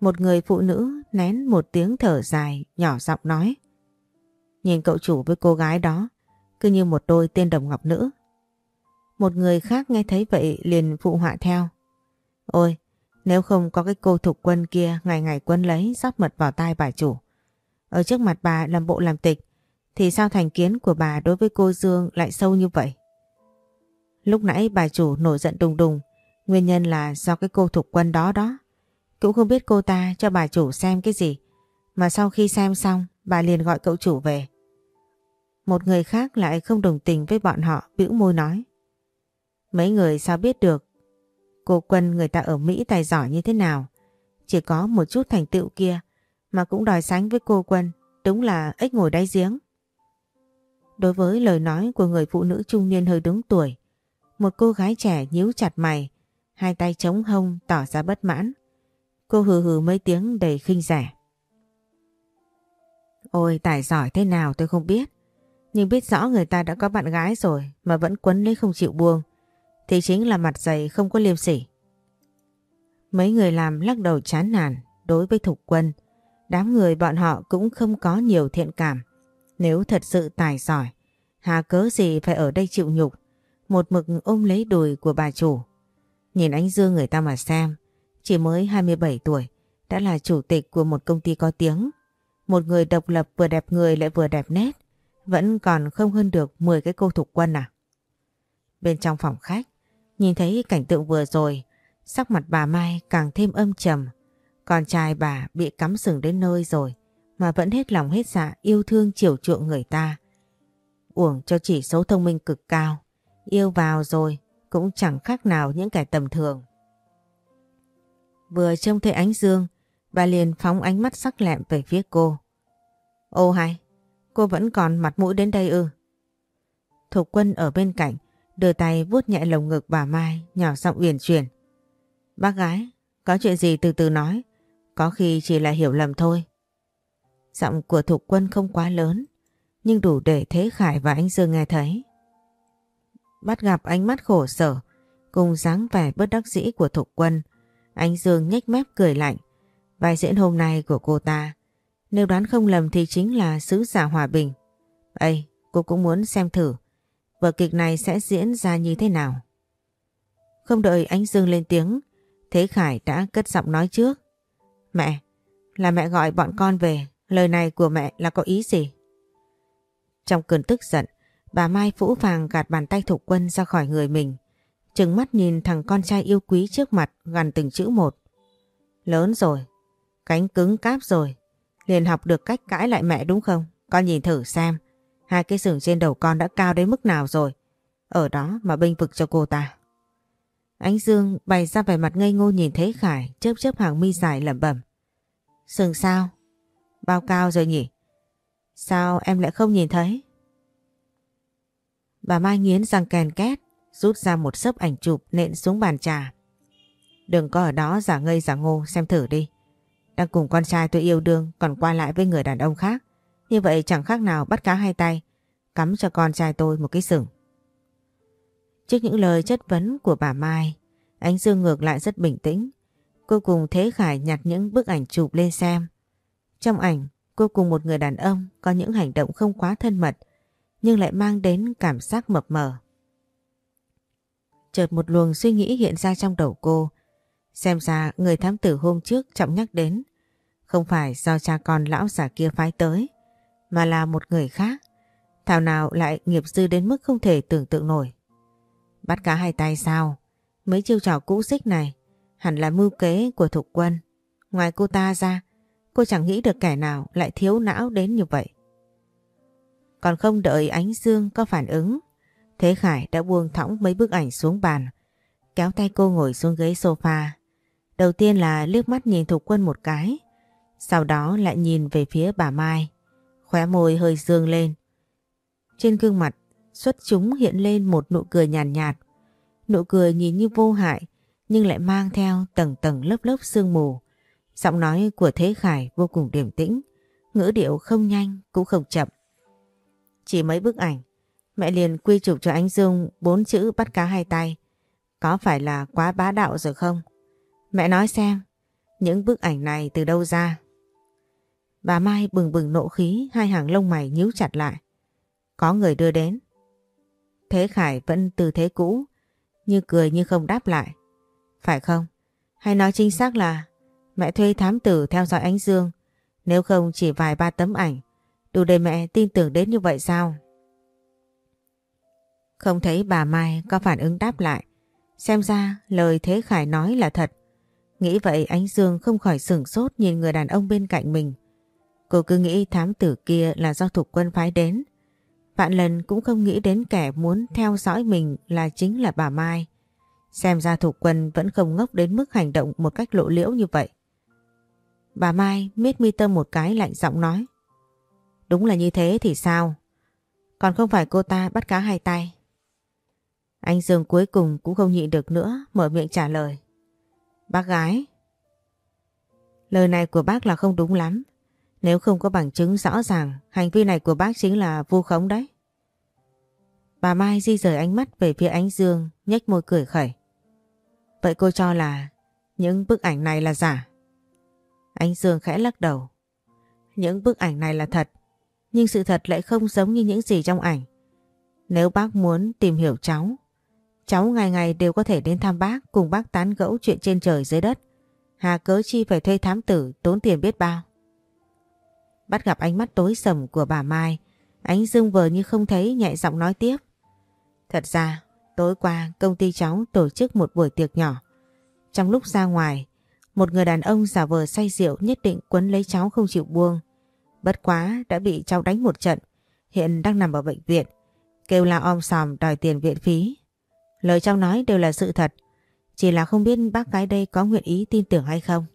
Một người phụ nữ nén một tiếng thở dài, nhỏ giọng nói. Nhìn cậu chủ với cô gái đó, cứ như một đôi tiên đồng ngọc nữ. Một người khác nghe thấy vậy liền phụ họa theo. Ôi, nếu không có cái cô thục quân kia ngày ngày quân lấy rót mật vào tai bà chủ. Ở trước mặt bà làm bộ làm tịch, thì sao thành kiến của bà đối với cô Dương lại sâu như vậy? Lúc nãy bà chủ nổi giận đùng đùng, nguyên nhân là do cái cô thục quân đó đó. Cũng không biết cô ta cho bà chủ xem cái gì, mà sau khi xem xong bà liền gọi cậu chủ về. Một người khác lại không đồng tình với bọn họ bĩu môi nói. Mấy người sao biết được cô quân người ta ở Mỹ tài giỏi như thế nào. Chỉ có một chút thành tựu kia mà cũng đòi sánh với cô quân, đúng là ếch ngồi đáy giếng. Đối với lời nói của người phụ nữ trung niên hơi đứng tuổi, một cô gái trẻ nhíu chặt mày, hai tay chống hông tỏ ra bất mãn. Cô hừ hừ mấy tiếng đầy khinh rẻ. Ôi tài giỏi thế nào tôi không biết. Nhưng biết rõ người ta đã có bạn gái rồi mà vẫn quấn lấy không chịu buông. Thì chính là mặt dày không có liêm sỉ. Mấy người làm lắc đầu chán nản đối với thục quân. Đám người bọn họ cũng không có nhiều thiện cảm. Nếu thật sự tài giỏi, hà cớ gì phải ở đây chịu nhục, một mực ôm lấy đùi của bà chủ. Nhìn ánh dương người ta mà xem, chỉ mới 27 tuổi, đã là chủ tịch của một công ty có tiếng. Một người độc lập vừa đẹp người lại vừa đẹp nét, vẫn còn không hơn được 10 cái cô thục quân à. Bên trong phòng khách, nhìn thấy cảnh tượng vừa rồi, sắc mặt bà Mai càng thêm âm trầm. Con trai bà bị cắm sừng đến nơi rồi, mà vẫn hết lòng hết dạ yêu thương chiều chuộng người ta. Uổng cho chỉ số thông minh cực cao, yêu vào rồi cũng chẳng khác nào những kẻ tầm thường. Vừa trông thấy ánh dương, bà liền phóng ánh mắt sắc lẹm về phía cô. Ô hay, cô vẫn còn mặt mũi đến đây ư. Thục quân ở bên cạnh, đưa tay vuốt nhẹ lồng ngực bà Mai, nhỏ giọng uyển chuyển. Bác gái, có chuyện gì từ từ nói, có khi chỉ là hiểu lầm thôi. Giọng của Thục Quân không quá lớn, nhưng đủ để Thế Khải và anh Dương nghe thấy. Bắt gặp ánh mắt khổ sở, cùng dáng vẻ bất đắc dĩ của Thục Quân, anh Dương nhếch mép cười lạnh. Vai diễn hôm nay của cô ta, nếu đoán không lầm thì chính là sứ giả hòa bình. Ây, cô cũng muốn xem thử, vở kịch này sẽ diễn ra như thế nào. Không đợi anh Dương lên tiếng, Thế Khải đã cất giọng nói trước. Mẹ, là mẹ gọi bọn con về, lời này của mẹ là có ý gì? Trong cơn tức giận, bà Mai phũ phàng gạt bàn tay Thục Quân ra khỏi người mình. Trừng mắt nhìn thằng con trai yêu quý trước mặt gần từng chữ một. Lớn rồi, cánh cứng cáp rồi, liền học được cách cãi lại mẹ đúng không? Con nhìn thử xem, hai cái sừng trên đầu con đã cao đến mức nào rồi. Ở đó mà bênh vực cho cô ta. Ánh Dương bày ra vẻ mặt ngây ngô nhìn thấy Khải chớp chớp hàng mi dài lẩm bẩm. Sừng sao? Bao cao rồi nhỉ? Sao em lại không nhìn thấy? Bà Mai nghiến răng kèn két, rút ra một sấp ảnh chụp nện xuống bàn trà. Đừng có ở đó giả ngây giả ngô xem thử đi. Đang cùng con trai tôi yêu đương còn qua lại với người đàn ông khác. Như vậy chẳng khác nào bắt cá hai tay, cắm cho con trai tôi một cái sừng. Trước những lời chất vấn của bà Mai, ánh Dương ngược lại rất bình tĩnh. Cuối cùng Thế Khải nhặt những bức ảnh chụp lên xem. Trong ảnh, cô cùng một người đàn ông có những hành động không quá thân mật, nhưng lại mang đến cảm giác mập mờ. Chợt một luồng suy nghĩ hiện ra trong đầu cô. Xem ra người thám tử hôm trước trọng nhắc đến không phải do cha con lão già kia phái tới, mà là một người khác. Thảo nào lại nghiệp dư đến mức không thể tưởng tượng nổi. Bắt cá hai tay sao? Mấy chiêu trò cũ xích này hẳn là mưu kế của Thục Quân. Ngoài cô ta ra, cô chẳng nghĩ được kẻ nào lại thiếu não đến như vậy. Còn không đợi ánh dương có phản ứng, Thế Khải đã buông thõng mấy bức ảnh xuống bàn, kéo tay cô ngồi xuống ghế sofa. Đầu tiên là liếc mắt nhìn Thục Quân một cái, sau đó lại nhìn về phía bà Mai, khóe môi hơi dương lên. Trên gương mặt xuất chúng hiện lên một nụ cười nhàn nhạt, nhạt. Nụ cười nhìn như vô hại nhưng lại mang theo tầng tầng lớp lớp sương mù. Giọng nói của Thế Khải vô cùng điềm tĩnh, ngữ điệu không nhanh cũng không chậm. Chỉ mấy bức ảnh, mẹ liền quy chụp cho anh Dương bốn chữ bắt cá hai tay. Có phải là quá bá đạo rồi không? Mẹ nói xem, những bức ảnh này từ đâu ra? Bà Mai bừng bừng nộ khí, hai hàng lông mày nhíu chặt lại. Có người đưa đến. Thế Khải vẫn từ thế cũ, như cười như không đáp lại. Phải không? Hay nói chính xác là mẹ thuê thám tử theo dõi ánh dương, nếu không chỉ vài ba tấm ảnh, đủ để mẹ tin tưởng đến như vậy sao? Không thấy bà Mai có phản ứng đáp lại, xem ra lời Thế Khải nói là thật. Nghĩ vậy ánh dương không khỏi sửng sốt nhìn người đàn ông bên cạnh mình. Cô cứ nghĩ thám tử kia là do thuộc quân phái đến. Vạn lần cũng không nghĩ đến kẻ muốn theo dõi mình là chính là bà Mai. Xem ra thuộc quân vẫn không ngốc đến mức hành động một cách lộ liễu như vậy. Bà Mai miết mi tâm một cái lạnh giọng nói. Đúng là như thế thì sao? Còn không phải cô ta bắt cá hai tay. Anh Dương cuối cùng cũng không nhịn được nữa, mở miệng trả lời. Bác gái. Lời này của bác là không đúng lắm. Nếu không có bằng chứng rõ ràng, hành vi này của bác chính là vu khống đấy. Bà Mai di rời ánh mắt về phía ánh Dương, nhếch môi cười khẩy. Vậy cô cho là những bức ảnh này là giả? Anh Dương khẽ lắc đầu. Những bức ảnh này là thật, nhưng sự thật lại không giống như những gì trong ảnh. Nếu bác muốn tìm hiểu cháu, cháu ngày ngày đều có thể đến thăm bác cùng bác tán gẫu chuyện trên trời dưới đất. Hà cớ chi phải thuê thám tử tốn tiền biết bao. Bắt gặp ánh mắt tối sầm của bà Mai, ánh dương vờ như không thấy nhẹ giọng nói tiếp. Thật ra, tối qua công ty cháu tổ chức một buổi tiệc nhỏ. Trong lúc ra ngoài, một người đàn ông giả vờ say rượu nhất định quấn lấy cháu không chịu buông. Bất quá đã bị cháu đánh một trận, hiện đang nằm ở bệnh viện. Kêu là om sòm đòi tiền viện phí. Lời cháu nói đều là sự thật, chỉ là không biết bác gái đây có nguyện ý tin tưởng hay không.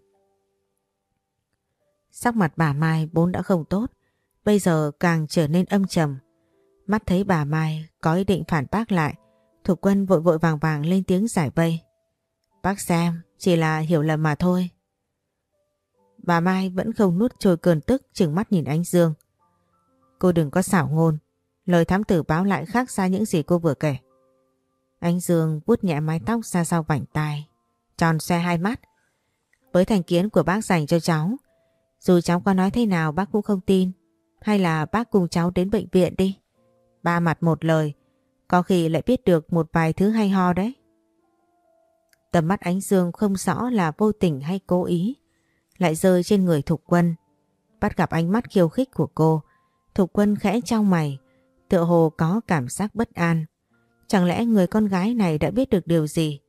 Sắc mặt bà Mai vốn đã không tốt, bây giờ càng trở nên âm trầm. Mắt thấy bà Mai có ý định phản bác lại, Thục Quân vội vội vàng vàng lên tiếng giải vây. Bác xem, chỉ là hiểu lầm mà thôi. Bà Mai vẫn không nuốt trôi cơn tức chừng mắt nhìn anh Dương. Cô đừng có xảo ngôn. Lời thám tử báo lại khác xa những gì cô vừa kể. Anh Dương vuốt nhẹ mái tóc ra sau vảnh tai, tròn xe hai mắt. Với thành kiến của bác dành cho cháu, dù cháu có nói thế nào bác cũng không tin. Hay là bác cùng cháu đến bệnh viện đi. Ba mặt một lời, có khi lại biết được một vài thứ hay ho đấy. Tầm mắt ánh dương không rõ là vô tình hay cố ý, lại rơi trên người Thục Quân. Bắt gặp ánh mắt khiêu khích của cô, Thục Quân khẽ trao mày, tựa hồ có cảm giác bất an. Chẳng lẽ người con gái này đã biết được điều gì?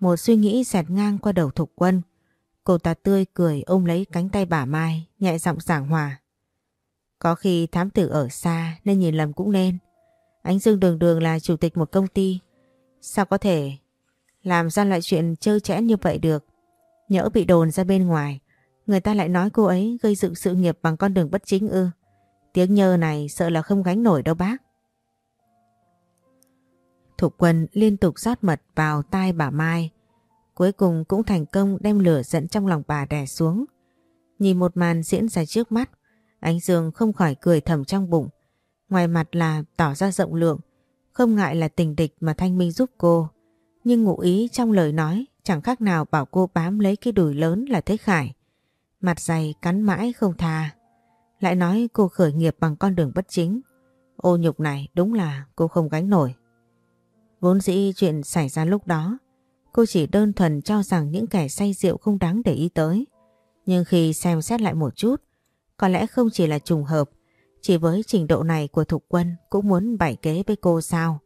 Một suy nghĩ xẹt ngang qua đầu Thục Quân. Cô ta tươi cười ôm lấy cánh tay bà Mai, nhẹ giọng giảng hòa. Có khi thám tử ở xa nên nhìn lầm cũng nên. Ánh Dương đường đường là chủ tịch một công ty. Sao có thể làm ra loại chuyện chơi chẽn như vậy được? Nhỡ bị đồn ra bên ngoài, người ta lại nói cô ấy gây dựng sự nghiệp bằng con đường bất chính ư. Tiếng nhơ này sợ là không gánh nổi đâu bác. Thục quân liên tục rót mật vào tai bà Mai. Cuối cùng cũng thành công đem lửa giận trong lòng bà đè xuống. Nhìn một màn diễn ra trước mắt, Ánh Dương không khỏi cười thầm trong bụng. Ngoài mặt là tỏ ra rộng lượng, không ngại là tình địch mà Thanh Minh giúp cô. Nhưng ngụ ý trong lời nói chẳng khác nào bảo cô bám lấy cái đùi lớn là Thế Khải. Mặt dày cắn mãi không tha. Lại nói cô khởi nghiệp bằng con đường bất chính. Ô nhục này đúng là cô không gánh nổi. Vốn dĩ chuyện xảy ra lúc đó, cô chỉ đơn thuần cho rằng những kẻ say rượu không đáng để ý tới. Nhưng khi xem xét lại một chút, có lẽ không chỉ là trùng hợp, chỉ với trình độ này của Thục Quân cũng muốn bày kế với cô sao?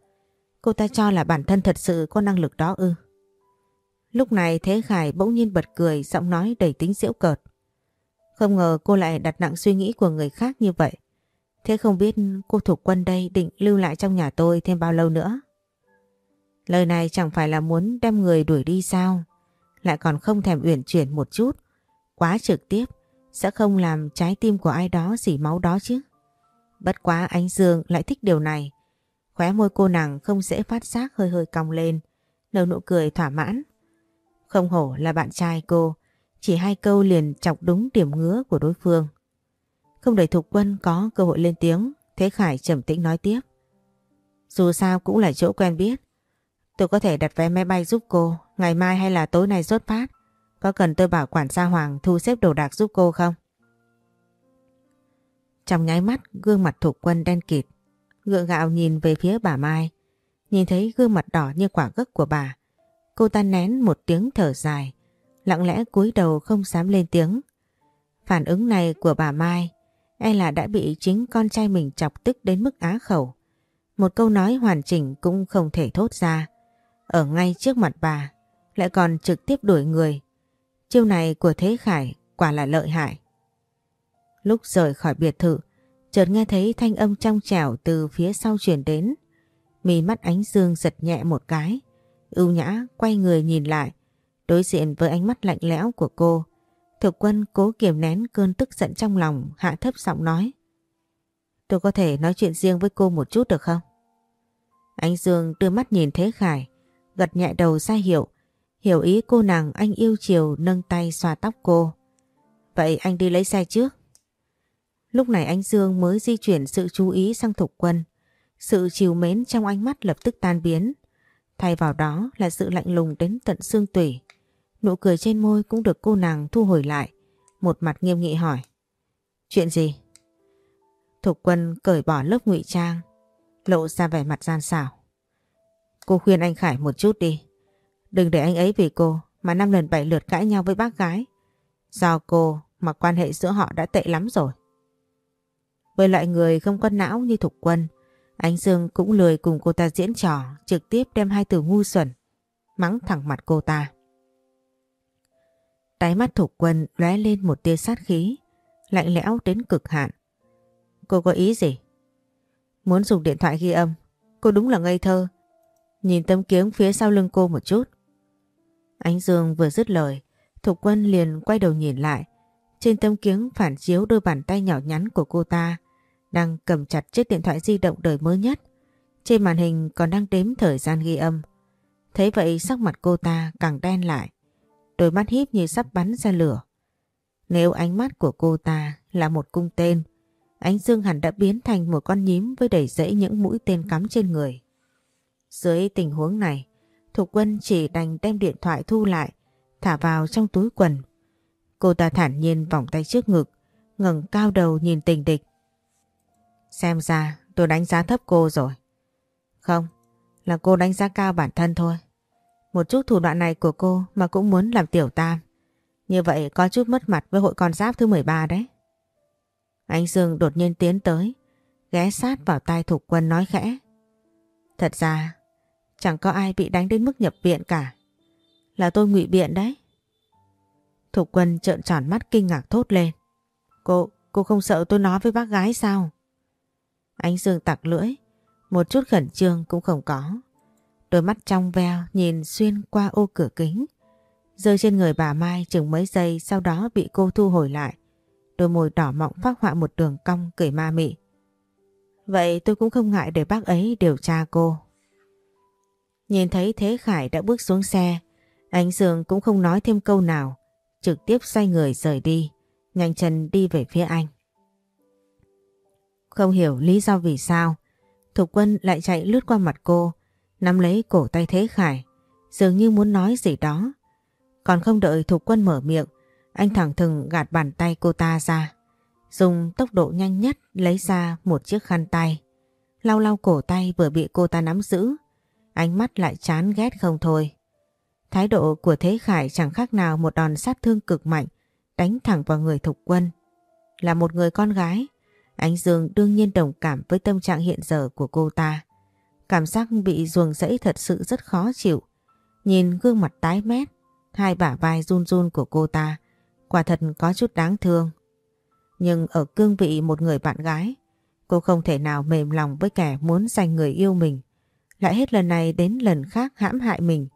Cô ta cho là bản thân thật sự có năng lực đó ư? Lúc này Thế Khải bỗng nhiên bật cười, giọng nói đầy tính diễu cợt. Không ngờ cô lại đặt nặng suy nghĩ của người khác như vậy. Thế không biết cô thuộc Quân đây định lưu lại trong nhà tôi thêm bao lâu nữa? Lời này chẳng phải là muốn đem người đuổi đi sao? Lại còn không thèm uyển chuyển một chút. Quá trực tiếp, sẽ không làm trái tim của ai đó dỉ máu đó chứ. Bất quá ánh dương lại thích điều này. Khóe môi cô nàng không dễ phát giác hơi hơi cong lên, nở nụ cười thỏa mãn. Không hổ là bạn trai cô, chỉ hai câu liền chọc đúng điểm ngứa của đối phương. Không để Thục Quân có cơ hội lên tiếng, Thế Khải trầm tĩnh nói tiếp. Dù sao cũng là chỗ quen biết. Tôi có thể đặt vé máy bay giúp cô, ngày mai hay là tối nay rốt phát. Có cần tôi bảo quản gia Hoàng thu xếp đồ đạc giúp cô không? Trong nháy mắt gương mặt Thục quân đen kịt. Gượng gạo nhìn về phía bà Mai. Nhìn thấy gương mặt đỏ như quả gấc của bà. Cô ta nén một tiếng thở dài. Lặng lẽ cúi đầu không dám lên tiếng. Phản ứng này của bà Mai e là đã bị chính con trai mình chọc tức đến mức á khẩu. Một câu nói hoàn chỉnh cũng không thể thốt ra. Ở ngay trước mặt bà lại còn trực tiếp đuổi người Chiêu này của Thế Khải quả là lợi hại. Lúc rời khỏi biệt thự, chợt nghe thấy thanh âm trong trẻo từ phía sau chuyển đến. Mì mắt ánh dương giật nhẹ một cái, ưu nhã quay người nhìn lại, đối diện với ánh mắt lạnh lẽo của cô. Thực quân cố kiềm nén cơn tức giận trong lòng, hạ thấp giọng nói. Tôi có thể nói chuyện riêng với cô một chút được không? Ánh Dương đưa mắt nhìn Thế Khải, gật nhẹ đầu ra hiệu, Hiểu ý cô nàng anh yêu chiều nâng tay xoa tóc cô. Vậy anh đi lấy xe trước. Lúc này anh Dương mới di chuyển sự chú ý sang Thục Quân. Sự chiều mến trong ánh mắt lập tức tan biến. Thay vào đó là sự lạnh lùng đến tận xương tủy. Nụ cười trên môi cũng được cô nàng thu hồi lại. Một mặt nghiêm nghị hỏi. Chuyện gì? Thục Quân cởi bỏ lớp ngụy trang. Lộ ra vẻ mặt gian xảo. Cô khuyên anh Khải một chút đi. Đừng để anh ấy vì cô mà năm lần bảy lượt cãi nhau với bác gái. Do cô mà quan hệ giữa họ đã tệ lắm rồi. Với loại người không có não như Thục Quân, Ánh Dương cũng lười cùng cô ta diễn trò, trực tiếp đem hai từ ngu xuẩn, mắng thẳng mặt cô ta. Đáy mắt Thục Quân lóe lên một tia sát khí, lạnh lẽo đến cực hạn. Cô có ý gì? Muốn dùng điện thoại ghi âm, cô đúng là ngây thơ. Nhìn tấm kiếm phía sau lưng cô một chút. Ánh Dương vừa dứt lời, Thục Quân liền quay đầu nhìn lại. Trên tấm kiếng phản chiếu đôi bàn tay nhỏ nhắn của cô ta đang cầm chặt chiếc điện thoại di động đời mới nhất. Trên màn hình còn đang đếm thời gian ghi âm. Thế vậy sắc mặt cô ta càng đen lại. đôi mắt híp như sắp bắn ra lửa. Nếu ánh mắt của cô ta là một cung tên, ánh dương hẳn đã biến thành một con nhím với đầy rẫy những mũi tên cắm trên người. Dưới tình huống này, Thục Quân chỉ đành đem điện thoại thu lại, thả vào trong túi quần. Cô ta thản nhiên vòng tay trước ngực, ngẩng cao đầu nhìn tình địch. Xem ra tôi đánh giá thấp cô rồi. Không, là cô đánh giá cao bản thân thôi. Một chút thủ đoạn này của cô mà cũng muốn làm tiểu tam. Như vậy có chút mất mặt với hội con giáp thứ 13 đấy. Anh Dương đột nhiên tiến tới, ghé sát vào tai Thục Quân nói khẽ. Thật ra, chẳng có ai bị đánh đến mức nhập viện cả. Là tôi ngụy biện đấy. Thục Quân trợn tròn mắt kinh ngạc thốt lên. Cô, cô không sợ tôi nói với bác gái sao? Anh Dương tặc lưỡi, một chút khẩn trương cũng không có. Đôi mắt trong veo nhìn xuyên qua ô cửa kính. Rơi trên người bà Mai chừng mấy giây sau đó bị cô thu hồi lại. Đôi môi đỏ mọng phát họa một đường cong cười ma mị. Vậy tôi cũng không ngại để bác ấy điều tra cô. Nhìn thấy Thế Khải đã bước xuống xe, anh Dương cũng không nói thêm câu nào, trực tiếp xoay người rời đi, nhanh chân đi về phía anh. Không hiểu lý do vì sao, Thục Quân lại chạy lướt qua mặt cô, nắm lấy cổ tay Thế Khải, dường như muốn nói gì đó. Còn không đợi Thục Quân mở miệng, anh thẳng thừng gạt bàn tay cô ta ra, dùng tốc độ nhanh nhất lấy ra một chiếc khăn tay. Lau lau cổ tay vừa bị cô ta nắm giữ, ánh mắt lại chán ghét không thôi. Thái độ của Thế Khải chẳng khác nào một đòn sát thương cực mạnh, đánh thẳng vào người Thục Quân. Là một người con gái, anh Dương đương nhiên đồng cảm với tâm trạng hiện giờ của cô ta. Cảm giác bị ruồng rẫy thật sự rất khó chịu. Nhìn gương mặt tái mét, hai bả vai run run của cô ta, quả thật có chút đáng thương. Nhưng ở cương vị một người bạn gái, cô không thể nào mềm lòng với kẻ muốn giành người yêu mình. Lại hết lần này đến lần khác hãm hại mình.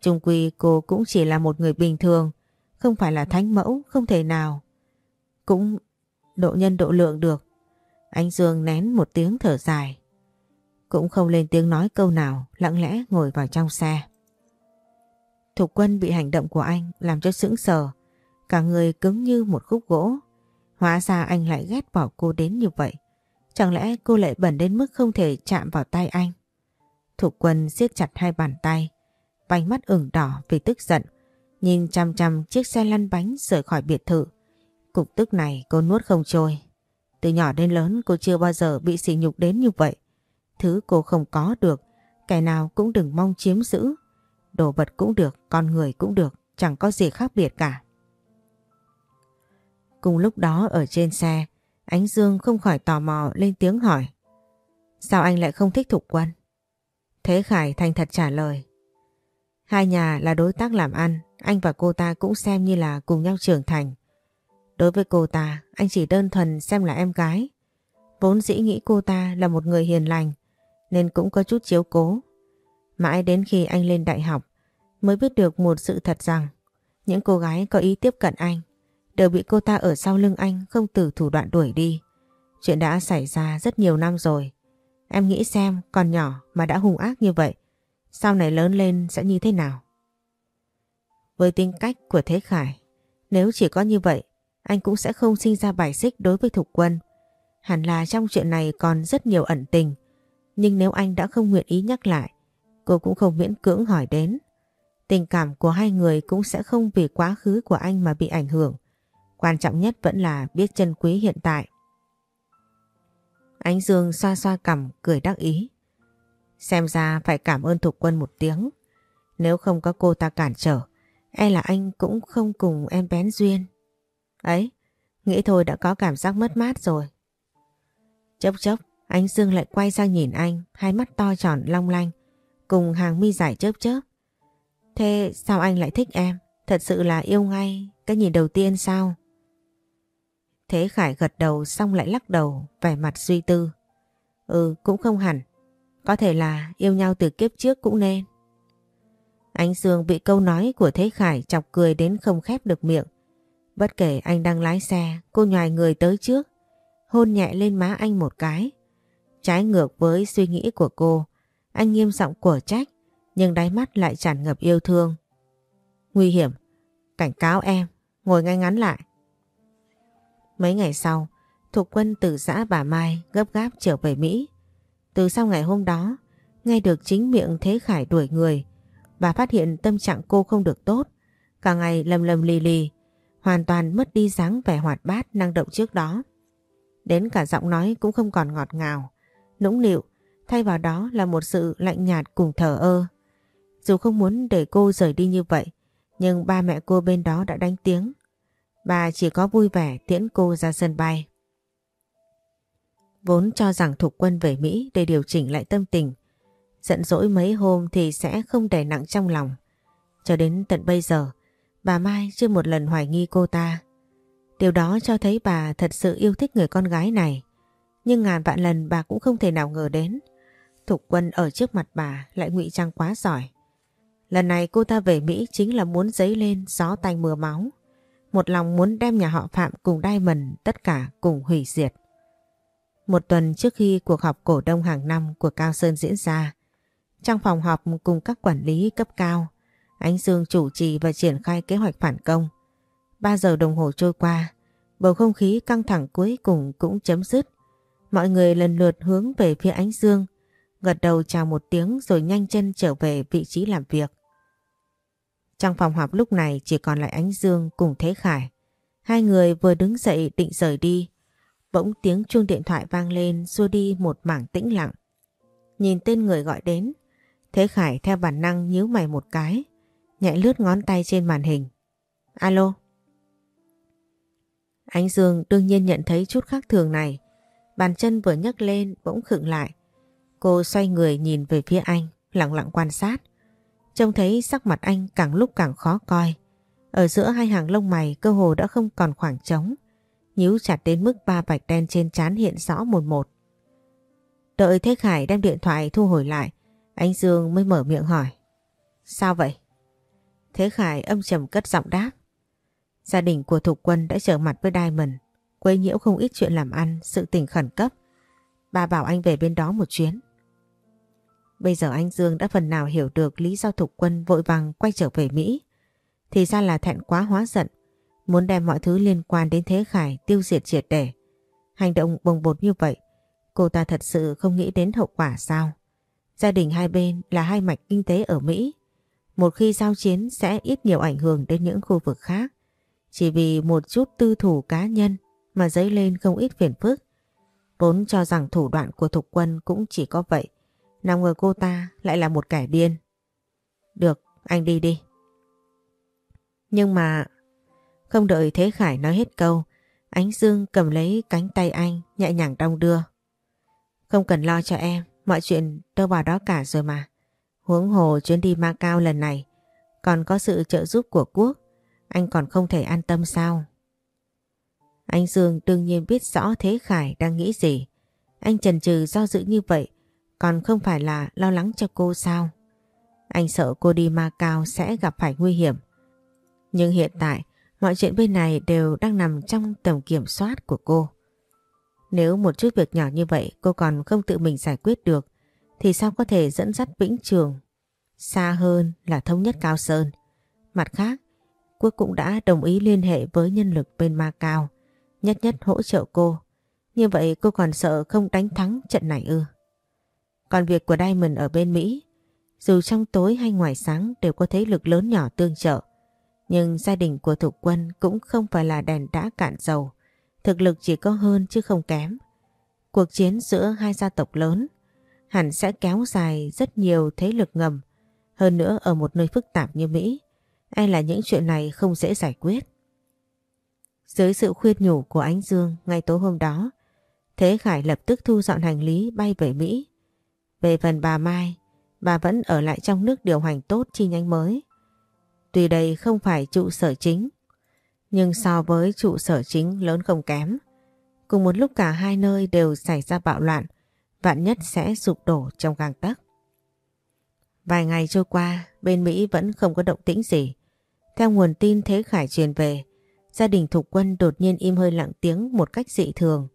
Trung quy cô cũng chỉ là một người bình thường, không phải là thánh mẫu, không thể nào. Cũng độ nhân độ lượng được. Anh Dương nén một tiếng thở dài. Cũng không lên tiếng nói câu nào, lặng lẽ ngồi vào trong xe. Thục quân bị hành động của anh làm cho sững sờ. Cả người cứng như một khúc gỗ. Hóa ra anh lại ghét bỏ cô đến như vậy. Chẳng lẽ cô lại bẩn đến mức không thể chạm vào tay anh? Thục quân siết chặt hai bàn tay. Vành mắt ửng đỏ vì tức giận. Nhìn chăm chăm chiếc xe lăn bánh rời khỏi biệt thự. Cục tức này cô nuốt không trôi. Từ nhỏ đến lớn cô chưa bao giờ bị sỉ nhục đến như vậy. Thứ cô không có được, kẻ nào cũng đừng mong chiếm giữ. Đồ vật cũng được, con người cũng được, chẳng có gì khác biệt cả. Cùng lúc đó ở trên xe, Ánh Dương không khỏi tò mò lên tiếng hỏi. Sao anh lại không thích Thục Quân? Thế Khải thành thật trả lời. Hai nhà là đối tác làm ăn, anh và cô ta cũng xem như là cùng nhau trưởng thành. Đối với cô ta, anh chỉ đơn thuần xem là em gái. Vốn dĩ nghĩ cô ta là một người hiền lành, nên cũng có chút chiếu cố. Mãi đến khi anh lên đại học, mới biết được một sự thật rằng những cô gái có ý tiếp cận anh đều bị cô ta ở sau lưng anh không từ thủ đoạn đuổi đi. Chuyện đã xảy ra rất nhiều năm rồi. Em nghĩ xem còn nhỏ mà đã hung ác như vậy, sau này lớn lên sẽ như thế nào? Với tính cách của Thế Khải, nếu chỉ có như vậy, anh cũng sẽ không sinh ra bài xích đối với Thục Quân. Hẳn là trong chuyện này còn rất nhiều ẩn tình, nhưng nếu anh đã không nguyện ý nhắc lại, cô cũng không miễn cưỡng hỏi đến. Tình cảm của hai người cũng sẽ không vì quá khứ của anh mà bị ảnh hưởng. Quan trọng nhất vẫn là biết trân quý hiện tại. Ánh Dương xoa xoa cằm cười đắc ý. Xem ra phải cảm ơn Thục Quân một tiếng. Nếu không có cô ta cản trở, e là anh cũng không cùng em bén duyên. Ấy, nghĩ thôi đã có cảm giác mất mát rồi. Chốc chốc, anh Dương lại quay sang nhìn anh, hai mắt to tròn long lanh, cùng hàng mi dài chớp chớp. Thế sao anh lại thích em? Thật sự là yêu ngay, cái nhìn đầu tiên sao? Thế Khải gật đầu xong lại lắc đầu, vẻ mặt suy tư. Ừ, cũng không hẳn. Có thể là yêu nhau từ kiếp trước cũng nên. Anh Dương bị câu nói của Thế Khải chọc cười đến không khép được miệng. Bất kể anh đang lái xe, cô nhòi người tới trước, hôn nhẹ lên má anh một cái. Trái ngược với suy nghĩ của cô, anh nghiêm giọng của trách, nhưng đáy mắt lại tràn ngập yêu thương. Nguy hiểm, cảnh cáo em, ngồi ngay ngắn lại. Mấy ngày sau, thuộc Quân từ xã bà Mai gấp gáp trở về Mỹ. Từ sau ngày hôm đó, nghe được chính miệng Thế Khải đuổi người, bà phát hiện tâm trạng cô không được tốt, cả ngày lầm lầm lì lì, hoàn toàn mất đi dáng vẻ hoạt bát năng động trước đó. Đến cả giọng nói cũng không còn ngọt ngào, nũng nịu, thay vào đó là một sự lạnh nhạt cùng thở ơ. Dù không muốn để cô rời đi như vậy, nhưng ba mẹ cô bên đó đã đánh tiếng. Bà chỉ có vui vẻ tiễn cô ra sân bay. Vốn cho rằng Thục Quân về Mỹ để điều chỉnh lại tâm tình. Giận dỗi mấy hôm thì sẽ không đè nặng trong lòng. Cho đến tận bây giờ, bà Mai chưa một lần hoài nghi cô ta. Điều đó cho thấy bà thật sự yêu thích người con gái này. Nhưng ngàn vạn lần bà cũng không thể nào ngờ đến. Thục Quân ở trước mặt bà lại ngụy trang quá giỏi. Lần này cô ta về Mỹ chính là muốn dấy lên gió tanh mưa máu. Một lòng muốn đem nhà họ Phạm cùng Diamond tất cả cùng hủy diệt. Một tuần trước khi cuộc họp cổ đông hàng năm của Cao Sơn diễn ra, trong phòng họp cùng các quản lý cấp cao, Ánh Dương chủ trì và triển khai kế hoạch phản công. 3 giờ đồng hồ trôi qua, bầu không khí căng thẳng cuối cùng cũng chấm dứt. Mọi người lần lượt hướng về phía Ánh Dương, gật đầu chào một tiếng rồi nhanh chân trở về vị trí làm việc. Trong phòng họp lúc này chỉ còn lại Ánh Dương cùng Thế Khải. Hai người vừa đứng dậy định rời đi. Bỗng tiếng chuông điện thoại vang lên xua đi một mảng tĩnh lặng. Nhìn tên người gọi đến, Thế Khải theo bản năng nhíu mày một cái, nhẹ lướt ngón tay trên màn hình. Alo? Ánh Dương đương nhiên nhận thấy chút khác thường này. Bàn chân vừa nhấc lên bỗng khựng lại. Cô xoay người nhìn về phía anh, lặng lặng quan sát. Trông thấy sắc mặt anh càng lúc càng khó coi. Ở giữa hai hàng lông mày cơ hồ đã không còn khoảng trống. Nhíu chặt đến mức ba vạch đen trên trán hiện rõ một một. Đợi Thế Khải đem điện thoại thu hồi lại, anh Dương mới mở miệng hỏi. Sao vậy? Thế Khải âm trầm cất giọng đáp. Gia đình của Thục Quân đã trở mặt với Diamond, quấy nhiễu không ít chuyện làm ăn, sự tình khẩn cấp. Bà bảo anh về bên đó một chuyến. Bây giờ anh Dương đã phần nào hiểu được lý do Thục Quân vội vàng quay trở về Mỹ. Thì ra là thẹn quá hóa giận, muốn đem mọi thứ liên quan đến Thế Khải tiêu diệt triệt để. Hành động bồng bột như vậy, cô ta thật sự không nghĩ đến hậu quả sao? Gia đình hai bên là hai mạch kinh tế ở Mỹ. Một khi giao chiến sẽ ít nhiều ảnh hưởng đến những khu vực khác. Chỉ vì một chút tư thủ cá nhân mà dấy lên không ít phiền phức. Vốn cho rằng thủ đoạn của Thục Quân cũng chỉ có vậy. Nào ngờ cô ta lại là một kẻ điên. Được, anh đi đi. Nhưng mà... Không đợi Thế Khải nói hết câu, Ánh Dương cầm lấy cánh tay anh nhẹ nhàng đong đưa. Không cần lo cho em, mọi chuyện đâu vào đó cả rồi mà. Huống hồ chuyến đi Macau lần này còn có sự trợ giúp của quốc, anh còn không thể an tâm sao? Anh Dương đương nhiên biết rõ Thế Khải đang nghĩ gì. Anh chần chừ do dự như vậy còn không phải là lo lắng cho cô sao? Anh sợ cô đi Macau sẽ gặp phải nguy hiểm. Nhưng hiện tại mọi chuyện bên này đều đang nằm trong tầm kiểm soát của cô. Nếu một chút việc nhỏ như vậy cô còn không tự mình giải quyết được thì sao có thể dẫn dắt Vĩnh Trường xa hơn là thống nhất Cao Sơn. Mặt khác, Quốc cũng đã đồng ý liên hệ với nhân lực bên Ma Cao, nhất nhất hỗ trợ cô. Như vậy cô còn sợ không đánh thắng trận này ư. Còn việc của Diamond ở bên Mỹ, dù trong tối hay ngoài sáng đều có thế lực lớn nhỏ tương trợ. Nhưng gia đình của Thục Quân cũng không phải là đèn đã cạn dầu. Thực lực chỉ có hơn chứ không kém. Cuộc chiến giữa hai gia tộc lớn hẳn sẽ kéo dài rất nhiều thế lực ngầm. Hơn nữa ở một nơi phức tạp như Mỹ, e là những chuyện này không dễ giải quyết. Dưới sự khuyên nhủ của Ánh Dương ngay tối hôm đó, Thế Khải lập tức thu dọn hành lý bay về Mỹ. Về phần bà Mai, bà vẫn ở lại trong nước điều hành tốt chi nhánh mới. Tuy đây không phải trụ sở chính, nhưng so với trụ sở chính lớn không kém. Cùng một lúc cả hai nơi đều xảy ra bạo loạn, vạn nhất sẽ sụp đổ trong gang tấc. Vài ngày trôi qua, bên Mỹ vẫn không có động tĩnh gì. Theo nguồn tin Thế Khải truyền về, gia đình Thục Quân đột nhiên im hơi lặng tiếng một cách dị thường.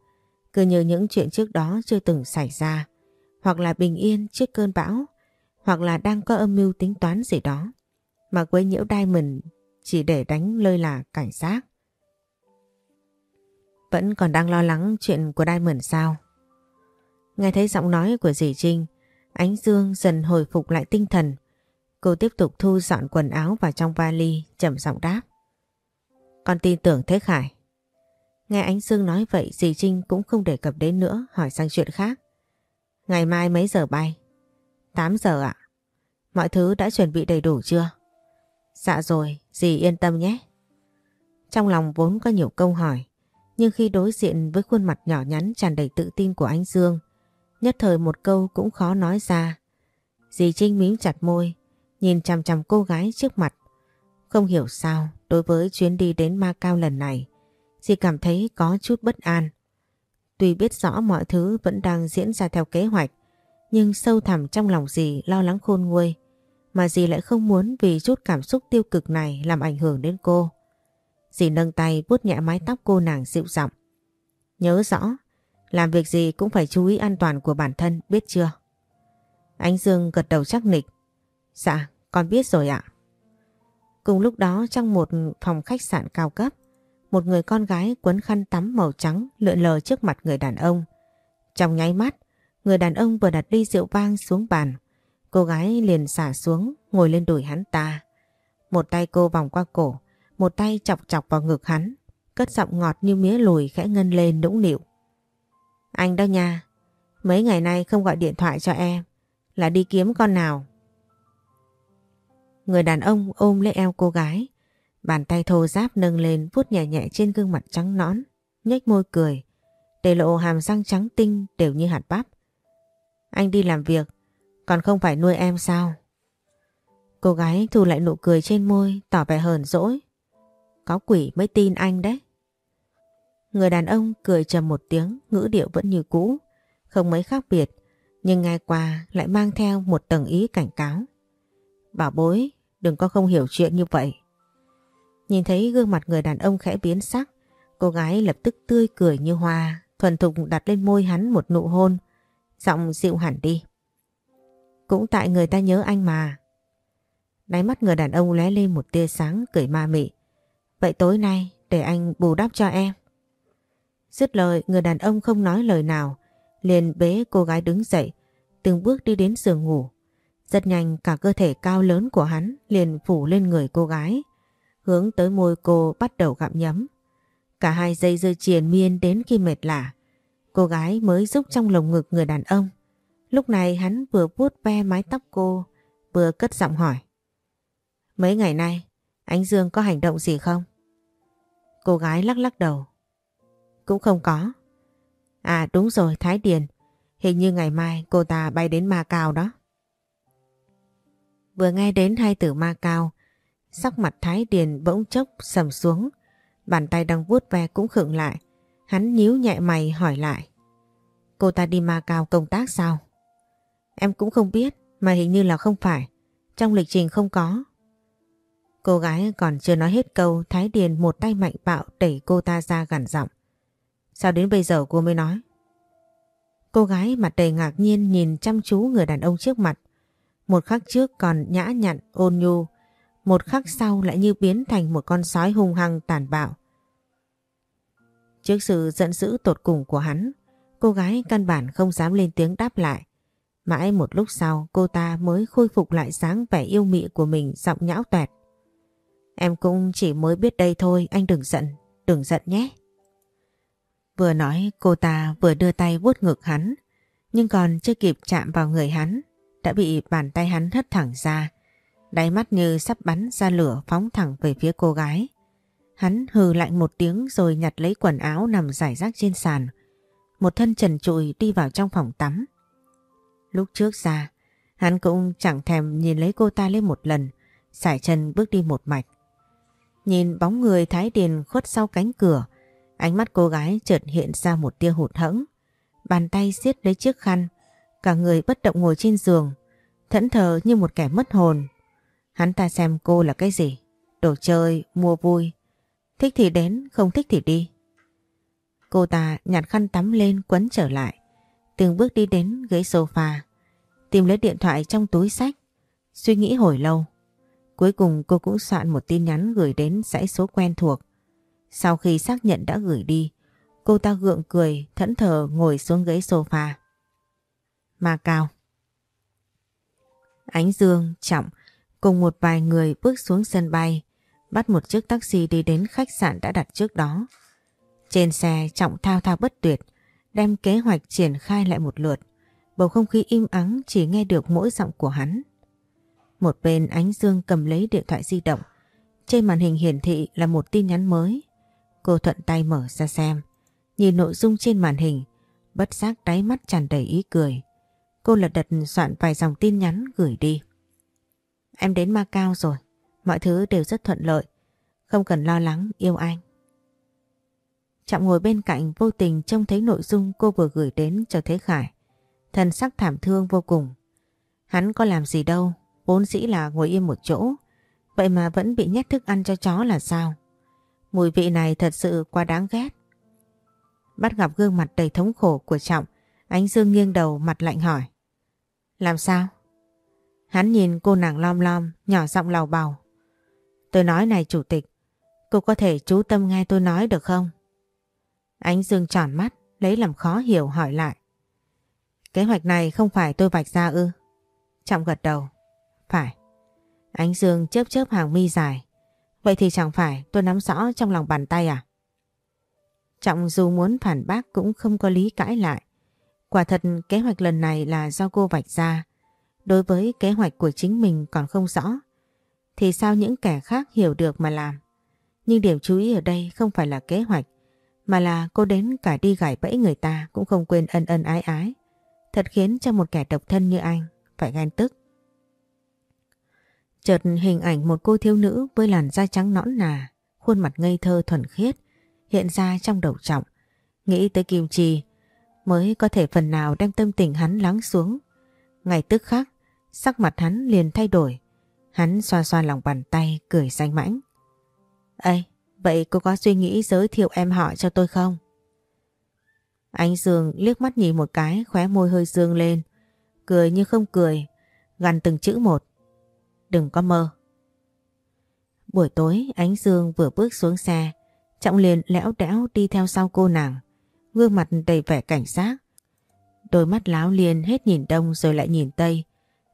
Cứ như những chuyện trước đó chưa từng xảy ra, hoặc là bình yên trước cơn bão, hoặc là đang có âm mưu tính toán gì đó. Mà quấy nhiễu Diamond chỉ để đánh lơi là cảnh sát. Vẫn còn đang lo lắng chuyện của Diamond sao? Nghe thấy giọng nói của dì Trinh, Ánh Dương dần hồi phục lại tinh thần. Cô tiếp tục thu dọn quần áo vào trong vali, chậm giọng đáp. Con tin tưởng thế Khải. Nghe Ánh Dương nói vậy dì Trinh cũng không đề cập đến nữa, hỏi sang chuyện khác. Ngày mai mấy giờ bay? 8 giờ ạ. Mọi thứ đã chuẩn bị đầy đủ chưa? Dạ rồi, dì yên tâm nhé. Trong lòng vốn có nhiều câu hỏi, nhưng khi đối diện với khuôn mặt nhỏ nhắn tràn đầy tự tin của anh Dương, nhất thời một câu cũng khó nói ra. Dì Trinh mím chặt môi, nhìn chằm chằm cô gái trước mặt. Không hiểu sao, đối với chuyến đi đến Ma Cao lần này, dì cảm thấy có chút bất an. Tuy biết rõ mọi thứ vẫn đang diễn ra theo kế hoạch, nhưng sâu thẳm trong lòng dì lo lắng khôn nguôi, mà dì lại không muốn vì chút cảm xúc tiêu cực này làm ảnh hưởng đến cô. Dì nâng tay vuốt nhẹ mái tóc cô nàng dịu giọng. Nhớ rõ, làm việc gì cũng phải chú ý an toàn của bản thân, biết chưa? Ánh Dương gật đầu chắc nịch. Dạ, con biết rồi ạ. Cùng lúc đó trong một phòng khách sạn cao cấp, một người con gái quấn khăn tắm màu trắng lượn lờ trước mặt người đàn ông. Trong nháy mắt, người đàn ông vừa đặt ly rượu vang xuống bàn. Cô gái liền xả xuống, ngồi lên đùi hắn ta. Một tay cô vòng qua cổ, một tay chọc chọc vào ngực hắn, cất giọng ngọt như mía lùi khẽ ngân lên nũng nịu. Anh đó nha, mấy ngày nay không gọi điện thoại cho em, là đi kiếm con nào. Người đàn ông ôm lấy eo cô gái, bàn tay thô giáp nâng lên vuốt nhẹ nhẹ trên gương mặt trắng nõn, nhếch môi cười, để lộ hàm răng trắng tinh đều như hạt bắp. Anh đi làm việc, còn không phải nuôi em sao? Cô gái thu lại nụ cười trên môi, tỏ vẻ hờn dỗi. Có quỷ mới tin anh đấy. Người đàn ông cười trầm một tiếng, ngữ điệu vẫn như cũ, không mấy khác biệt, nhưng ngay qua lại mang theo một tầng ý cảnh cáo. Bảo bối, đừng có không hiểu chuyện như vậy. Nhìn thấy gương mặt người đàn ông khẽ biến sắc, cô gái lập tức tươi cười như hoa, thuần thục đặt lên môi hắn một nụ hôn, giọng dịu hẳn đi. Cũng tại người ta nhớ anh mà. Đáy mắt người đàn ông lóe lên một tia sáng cười ma mị. Vậy tối nay để anh bù đắp cho em. Dứt lời người đàn ông không nói lời nào, liền bế cô gái đứng dậy, từng bước đi đến giường ngủ. Rất nhanh cả cơ thể cao lớn của hắn liền phủ lên người cô gái, hướng tới môi cô bắt đầu gặm nhấm. Cả hai giây rơi triền miên đến khi mệt lạ, cô gái mới rúc trong lồng ngực người đàn ông. Lúc này hắn vừa vuốt ve mái tóc cô, vừa cất giọng hỏi. Mấy ngày nay, anh Dương có hành động gì không? Cô gái lắc lắc đầu. Cũng không có. À đúng rồi Thái Điền. Hình như ngày mai cô ta bay đến Ma Cao đó. Vừa nghe đến hai từ Ma Cao, sắc mặt Thái Điền bỗng chốc sầm xuống. Bàn tay đang vuốt ve cũng khựng lại. Hắn nhíu nhẹ mày hỏi lại. Cô ta đi Ma Cao công tác sao? Em cũng không biết, mà hình như là không phải. Trong lịch trình không có. Cô gái còn chưa nói hết câu, Thái Điền một tay mạnh bạo đẩy cô ta ra gằn giọng. Sao đến bây giờ cô mới nói? Cô gái mặt đầy ngạc nhiên nhìn chăm chú người đàn ông trước mặt. Một khắc trước còn nhã nhặn ôn nhu, một khắc sau lại như biến thành một con sói hung hăng tàn bạo. Trước sự giận dữ tột cùng của hắn, cô gái căn bản không dám lên tiếng đáp lại. Mãi một lúc sau cô ta mới khôi phục lại dáng vẻ yêu mị của mình giọng nhão tuẹt. Em cũng chỉ mới biết đây thôi, anh đừng giận, đừng giận nhé. Vừa nói cô ta vừa đưa tay vuốt ngực hắn, nhưng còn chưa kịp chạm vào người hắn, đã bị bàn tay hắn hất thẳng ra, đáy mắt như sắp bắn ra lửa phóng thẳng về phía cô gái. Hắn hừ lạnh một tiếng rồi nhặt lấy quần áo nằm rải rác trên sàn, một thân trần trụi đi vào trong phòng tắm. Lúc trước ra, hắn cũng chẳng thèm nhìn lấy cô ta lên một lần, sải chân bước đi một mạch. Nhìn bóng người Thái Điền khuất sau cánh cửa, ánh mắt cô gái chợt hiện ra một tia hụt hẫng. Bàn tay siết lấy chiếc khăn, cả người bất động ngồi trên giường, thẫn thờ như một kẻ mất hồn. Hắn ta xem cô là cái gì? Đồ chơi, mua vui. Thích thì đến, không thích thì đi. Cô ta nhặt khăn tắm lên quấn trở lại, từng bước đi đến ghế sofa, tìm lấy điện thoại trong túi sách, suy nghĩ hồi lâu. Cuối cùng cô cũng soạn một tin nhắn gửi đến dãy số quen thuộc. Sau khi xác nhận đã gửi đi, cô ta gượng cười, thẫn thờ ngồi xuống ghế sofa. Ma Cao Ánh Dương, Trọng cùng một vài người bước xuống sân bay, bắt một chiếc taxi đi đến khách sạn đã đặt trước đó. Trên xe Trọng thao thao bất tuyệt, đem kế hoạch triển khai lại một lượt. Bầu không khí im ắng chỉ nghe được mỗi giọng của hắn. Một bên Ánh Dương cầm lấy điện thoại di động. Trên màn hình hiển thị là một tin nhắn mới. Cô thuận tay mở ra xem. Nhìn nội dung trên màn hình, bất giác đáy mắt tràn đầy ý cười. Cô lật đật soạn vài dòng tin nhắn gửi đi. Em đến Macau rồi, mọi thứ đều rất thuận lợi. Không cần lo lắng yêu anh. Trọng ngồi bên cạnh vô tình trông thấy nội dung cô vừa gửi đến cho Thế Khải. Thần sắc thảm thương vô cùng. Hắn có làm gì đâu, vốn dĩ là ngồi yên một chỗ. Vậy mà vẫn bị nhét thức ăn cho chó là sao? Mùi vị này thật sự quá đáng ghét. Bắt gặp gương mặt đầy thống khổ của Trọng, Ánh Dương nghiêng đầu mặt lạnh hỏi. Làm sao? Hắn nhìn cô nàng lom lom, nhỏ giọng lào bào. Tôi nói này chủ tịch, cô có thể chú tâm nghe tôi nói được không? Ánh Dương tròn mắt, lấy làm khó hiểu hỏi lại. Kế hoạch này không phải tôi vạch ra ư? Trọng gật đầu. Phải. Ánh Dương chớp chớp hàng mi dài. Vậy thì chẳng phải tôi nắm rõ trong lòng bàn tay à? Trọng dù muốn phản bác cũng không có lý cãi lại. Quả thật, kế hoạch lần này là do cô vạch ra. Đối với kế hoạch của chính mình còn không rõ. Thì sao những kẻ khác hiểu được mà làm? Nhưng điểm chú ý ở đây không phải là kế hoạch. Mà là cô đến cả đi gảy bẫy người ta cũng không quên ân ân ái ái. Thật khiến cho một kẻ độc thân như anh phải ghen tức. Chợt hình ảnh một cô thiếu nữ với làn da trắng nõn nà, khuôn mặt ngây thơ thuần khiết hiện ra trong đầu trọng. Nghĩ tới Kim Chi mới có thể phần nào đem tâm tình hắn lắng xuống. Ngày tức khắc, sắc mặt hắn liền thay đổi. Hắn xoa xoa lòng bàn tay cười danh mãnh. Ê, vậy cô có suy nghĩ giới thiệu em họ cho tôi không? Anh Dương liếc mắt nhìn một cái khóe môi hơi dương lên. Cười như không cười, gằn từng chữ một. Đừng có mơ. Buổi tối ánh Dương vừa bước xuống xe Trọng liền lẽo đẽo đi theo sau cô nàng, gương mặt đầy vẻ cảnh giác. Đôi mắt láo liền hết nhìn đông rồi lại nhìn tây.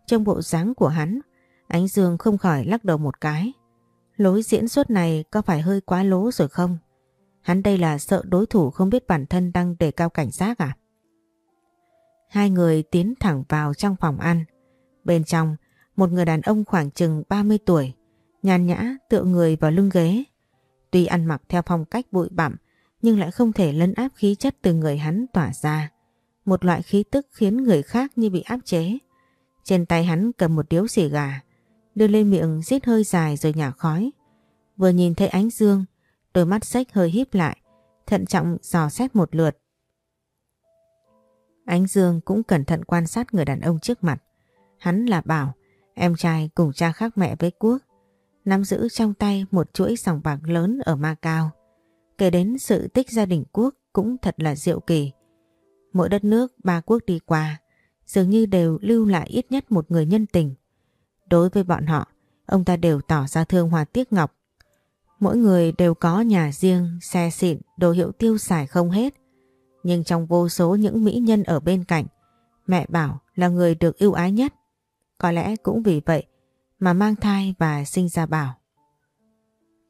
Trong bộ dáng của hắn, ánh dương không khỏi lắc đầu một cái. Lối diễn xuất này có phải hơi quá lố rồi không? Hắn đây là sợ đối thủ không biết bản thân đang đề cao cảnh giác à? Hai người tiến thẳng vào trong phòng ăn. Bên trong, một người đàn ông khoảng chừng 30 tuổi, nhàn nhã tựa người vào lưng ghế, Tuy ăn mặc theo phong cách bụi bặm nhưng lại không thể lấn áp khí chất từ người hắn tỏa ra. Một loại khí tức khiến người khác như bị áp chế. Trên tay hắn cầm một điếu xì gà, đưa lên miệng rít hơi dài rồi nhả khói. Vừa nhìn thấy ánh dương, đôi mắt sách hơi híp lại, thận trọng dò xét một lượt. Ánh Dương cũng cẩn thận quan sát người đàn ông trước mặt. Hắn là Bảo, em trai cùng cha khác mẹ với Quốc nắm giữ trong tay một chuỗi sòng bạc lớn ở Macau. Kể đến sự tích gia đình quốc cũng thật là diệu kỳ. Mỗi đất nước ba quốc đi qua, dường như đều lưu lại ít nhất một người nhân tình. Đối với bọn họ, ông ta đều tỏ ra thương hòa tiếc ngọc. Mỗi người đều có nhà riêng, xe xịn, đồ hiệu tiêu xài không hết. Nhưng trong vô số những mỹ nhân ở bên cạnh, mẹ bảo là người được ưu ái nhất. Có lẽ cũng vì vậy mà mang thai và sinh ra Bảo.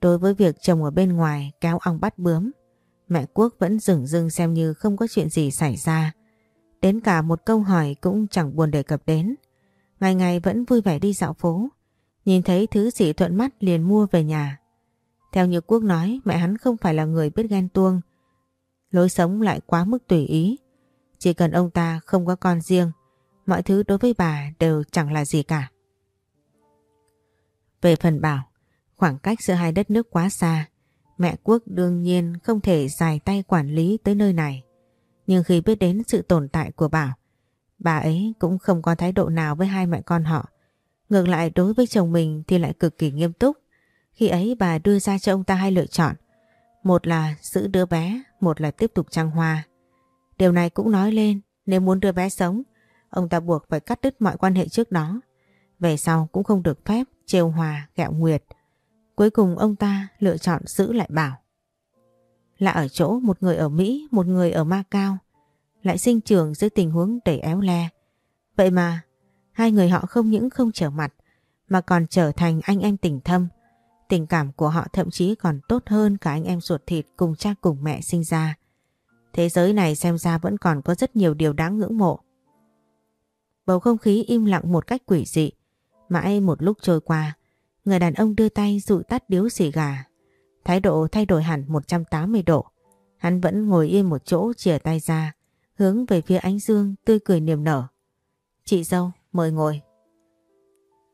Đối với việc chồng ở bên ngoài kéo ong bắt bướm, mẹ Quốc vẫn dừng dưng xem như không có chuyện gì xảy ra. Đến cả một câu hỏi cũng chẳng buồn đề cập đến. Ngày ngày vẫn vui vẻ đi dạo phố, nhìn thấy thứ gì thuận mắt liền mua về nhà. Theo như Quốc nói, mẹ hắn không phải là người biết ghen tuông, lối sống lại quá mức tùy ý. Chỉ cần ông ta không có con riêng, mọi thứ đối với bà đều chẳng là gì cả. Về phần bảo, khoảng cách giữa hai đất nước quá xa, mẹ quốc đương nhiên không thể dài tay quản lý tới nơi này. Nhưng khi biết đến sự tồn tại của Bảo, bà ấy cũng không có thái độ nào với hai mẹ con họ. Ngược lại đối với chồng mình thì lại cực kỳ nghiêm túc. Khi ấy bà đưa ra cho ông ta hai lựa chọn. Một là giữ đứa bé, một là tiếp tục trăng hoa. Điều này cũng nói lên nếu muốn đứa bé sống, ông ta buộc phải cắt đứt mọi quan hệ trước đó Về sau cũng không được phép trêu hòa gẹo nguyệt. Cuối cùng ông ta lựa chọn giữ lại Bảo. Là ở chỗ một người ở Mỹ, một người ở Macau, lại sinh trưởng dưới tình huống đầy éo le. Vậy mà, hai người họ không những không trở mặt, mà còn trở thành anh em tình thâm. Tình cảm của họ thậm chí còn tốt hơn cả anh em ruột thịt cùng cha cùng mẹ sinh ra. Thế giới này xem ra vẫn còn có rất nhiều điều đáng ngưỡng mộ. Bầu không khí im lặng một cách quỷ dị. Mãi một lúc trôi qua, người đàn ông đưa tay dụi tắt điếu xì gà. Thái độ thay đổi hẳn 180 độ. Hắn vẫn ngồi yên một chỗ chìa tay ra, hướng về phía ánh dương tươi cười niềm nở. Chị dâu, mời ngồi.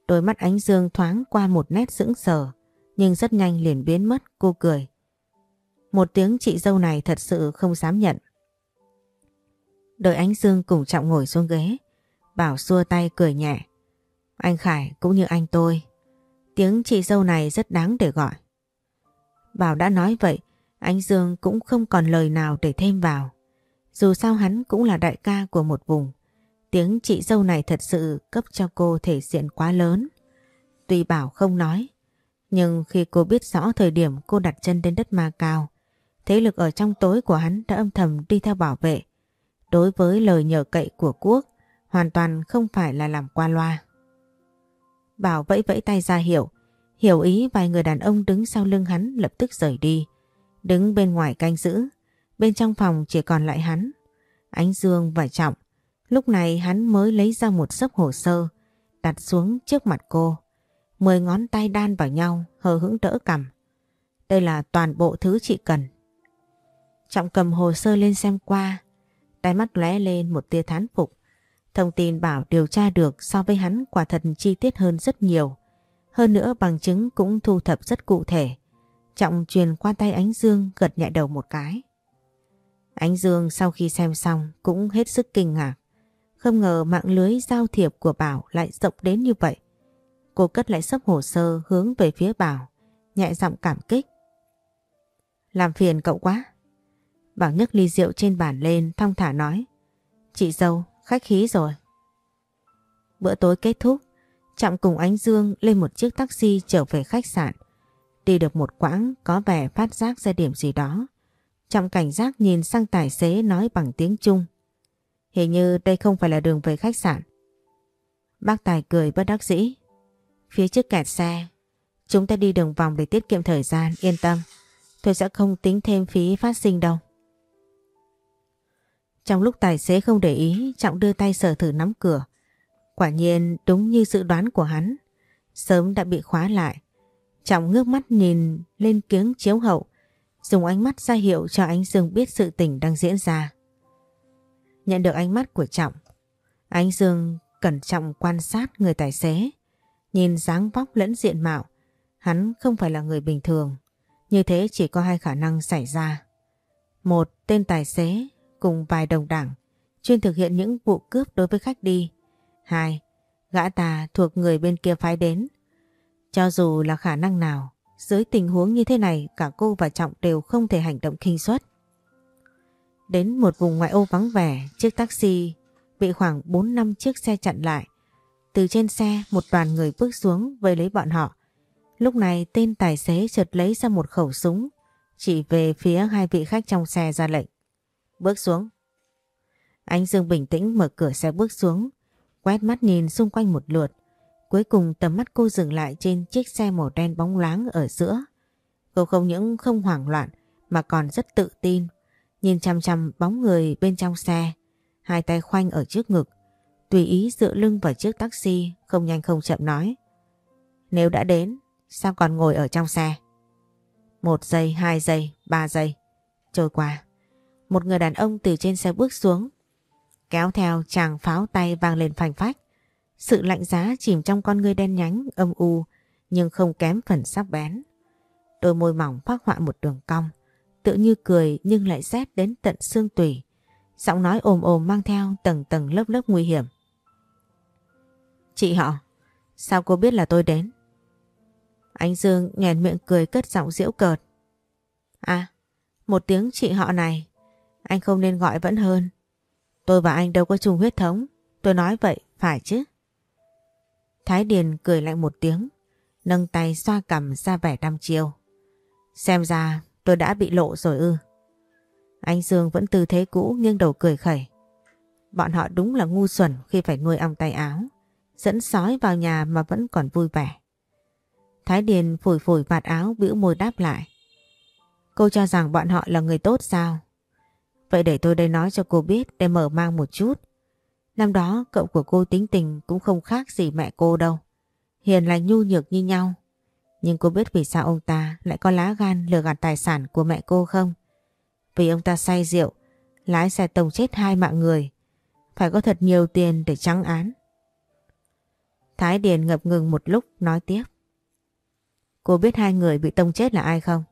Đôi mắt ánh dương thoáng qua một nét sững sờ, nhưng rất nhanh liền biến mất, cô cười. Một tiếng chị dâu này thật sự không dám nhận. Đợi ánh dương cùng trọng ngồi xuống ghế, Bảo xua tay cười nhẹ. Anh Khải cũng như anh tôi, tiếng chị dâu này rất đáng để gọi. Bảo đã nói vậy, anh Dương cũng không còn lời nào để thêm vào. Dù sao hắn cũng là đại ca của một vùng. Tiếng chị dâu này thật sự cấp cho cô thể diện quá lớn. Tuy Bảo không nói, nhưng khi cô biết rõ thời điểm cô đặt chân đến đất ma cao, thế lực ở trong tối của hắn đã âm thầm đi theo bảo vệ. Đối với lời nhờ cậy của quốc, hoàn toàn không phải là làm qua loa. Bảo vẫy vẫy tay ra hiểu, hiểu ý vài người đàn ông đứng sau lưng hắn lập tức rời đi. Đứng bên ngoài canh giữ, bên trong phòng chỉ còn lại hắn, Ánh Dương và Trọng. Lúc này hắn mới lấy ra một sấp hồ sơ, đặt xuống trước mặt cô. Mười ngón tay đan vào nhau, hờ hững đỡ cầm. Đây là toàn bộ thứ chị cần. Trọng cầm hồ sơ lên xem qua, đáy mắt lóe lên một tia thán phục. Thông tin bảo điều tra được so với hắn quả thật chi tiết hơn rất nhiều. Hơn nữa bằng chứng cũng thu thập rất cụ thể. Trọng truyền qua tay Ánh Dương gật nhẹ đầu một cái. Ánh Dương sau khi xem xong cũng hết sức kinh ngạc. Không ngờ mạng lưới giao thiệp của Bảo lại rộng đến như vậy. Cô cất lại sấp hồ sơ hướng về phía Bảo, nhẹ giọng cảm kích. Làm phiền cậu quá. Bảo nhấc ly rượu trên bàn lên thong thả nói. Chị dâu, khách khí rồi. Bữa tối kết thúc, Trọng cùng Ánh Dương lên một chiếc taxi trở về khách sạn. Đi được một quãng có vẻ phát giác ra điểm gì đó. Trọng cảnh giác nhìn sang tài xế nói bằng tiếng Trung. Hình như đây không phải là đường về khách sạn. Bác Tài cười bất đắc dĩ. Phía trước kẹt xe. Chúng ta đi đường vòng để tiết kiệm thời gian, yên tâm. Tôi sẽ không tính thêm phí phát sinh đâu. Trong lúc tài xế không để ý, Trọng đưa tay sờ thử nắm cửa. Quả nhiên đúng như dự đoán của hắn. Sớm đã bị khóa lại. Trọng ngước mắt nhìn lên kiếng chiếu hậu, dùng ánh mắt ra hiệu cho anh Dương biết sự tình đang diễn ra. Nhận được ánh mắt của Trọng, anh Dương cẩn trọng quan sát người tài xế, nhìn dáng vóc lẫn diện mạo, hắn không phải là người bình thường, như thế chỉ có hai khả năng xảy ra. Một, tên tài xế cùng vài đồng đảng chuyên thực hiện những vụ cướp đối với khách đi. Hai, gã ta thuộc người bên kia phái đến. Cho dù là khả năng nào, dưới tình huống như thế này cả cô và Trọng đều không thể hành động kinh suất. Đến một vùng ngoại ô vắng vẻ, chiếc taxi bị khoảng 4 năm chiếc xe chặn lại. Từ trên xe một đoàn người bước xuống vây lấy bọn họ. Lúc này tên tài xế chợt lấy ra một khẩu súng chỉ về phía hai vị khách trong xe ra lệnh. Bước xuống. Anh Dương bình tĩnh mở cửa xe bước xuống, quét mắt nhìn xung quanh một lượt. Cuối cùng tầm mắt cô dừng lại trên chiếc xe màu đen bóng láng ở giữa. Cô không những không hoảng loạn mà còn rất tự tin. Nhìn chăm chăm bóng người bên trong xe, hai tay khoanh ở trước ngực, tùy ý dựa lưng vào chiếc taxi, không nhanh không chậm nói. Nếu đã đến, sao còn ngồi ở trong xe? Một giây, hai giây, ba giây. Trôi qua. Một người đàn ông từ trên xe bước xuống. Kéo theo chàng pháo tay vang lên phành phách. Sự lạnh giá chìm trong con ngươi đen nhánh, âm u, nhưng không kém phần sắc bén. Đôi môi mỏng phát họa một đường cong, tự như cười nhưng lại rét đến tận xương tủy. Giọng nói ồm ồm mang theo tầng tầng lớp lớp nguy hiểm. Chị họ, sao cô biết là tôi đến? Anh Dương nhèn miệng cười cất giọng diễu cợt. À, một tiếng chị họ này, anh không nên gọi vẫn hơn. Tôi và anh đâu có chung huyết thống, tôi nói vậy, phải chứ? Thái Điền cười lạnh một tiếng, nâng tay xoa cầm ra vẻ đăm chiêu. Xem ra tôi đã bị lộ rồi ư. Anh Dương vẫn tư thế cũ nghiêng đầu cười khẩy. Bọn họ đúng là ngu xuẩn khi phải nuôi ong tay áo. Dẫn sói vào nhà mà vẫn còn vui vẻ. Thái Điền phủi phủi vạt áo bĩu môi đáp lại. Cô cho rằng bọn họ là người tốt sao? Vậy để tôi đây nói cho cô biết để mở mang một chút. Năm đó cậu của cô tính tình cũng không khác gì mẹ cô đâu. Hiền lành nhu nhược như nhau. Nhưng cô biết vì sao ông ta lại có lá gan lừa gạt tài sản của mẹ cô không? Vì ông ta say rượu, lái xe tông chết hai mạng người. Phải có thật nhiều tiền để trắng án. Thái Điền ngập ngừng một lúc nói tiếp. Cô biết hai người bị tông chết là ai không?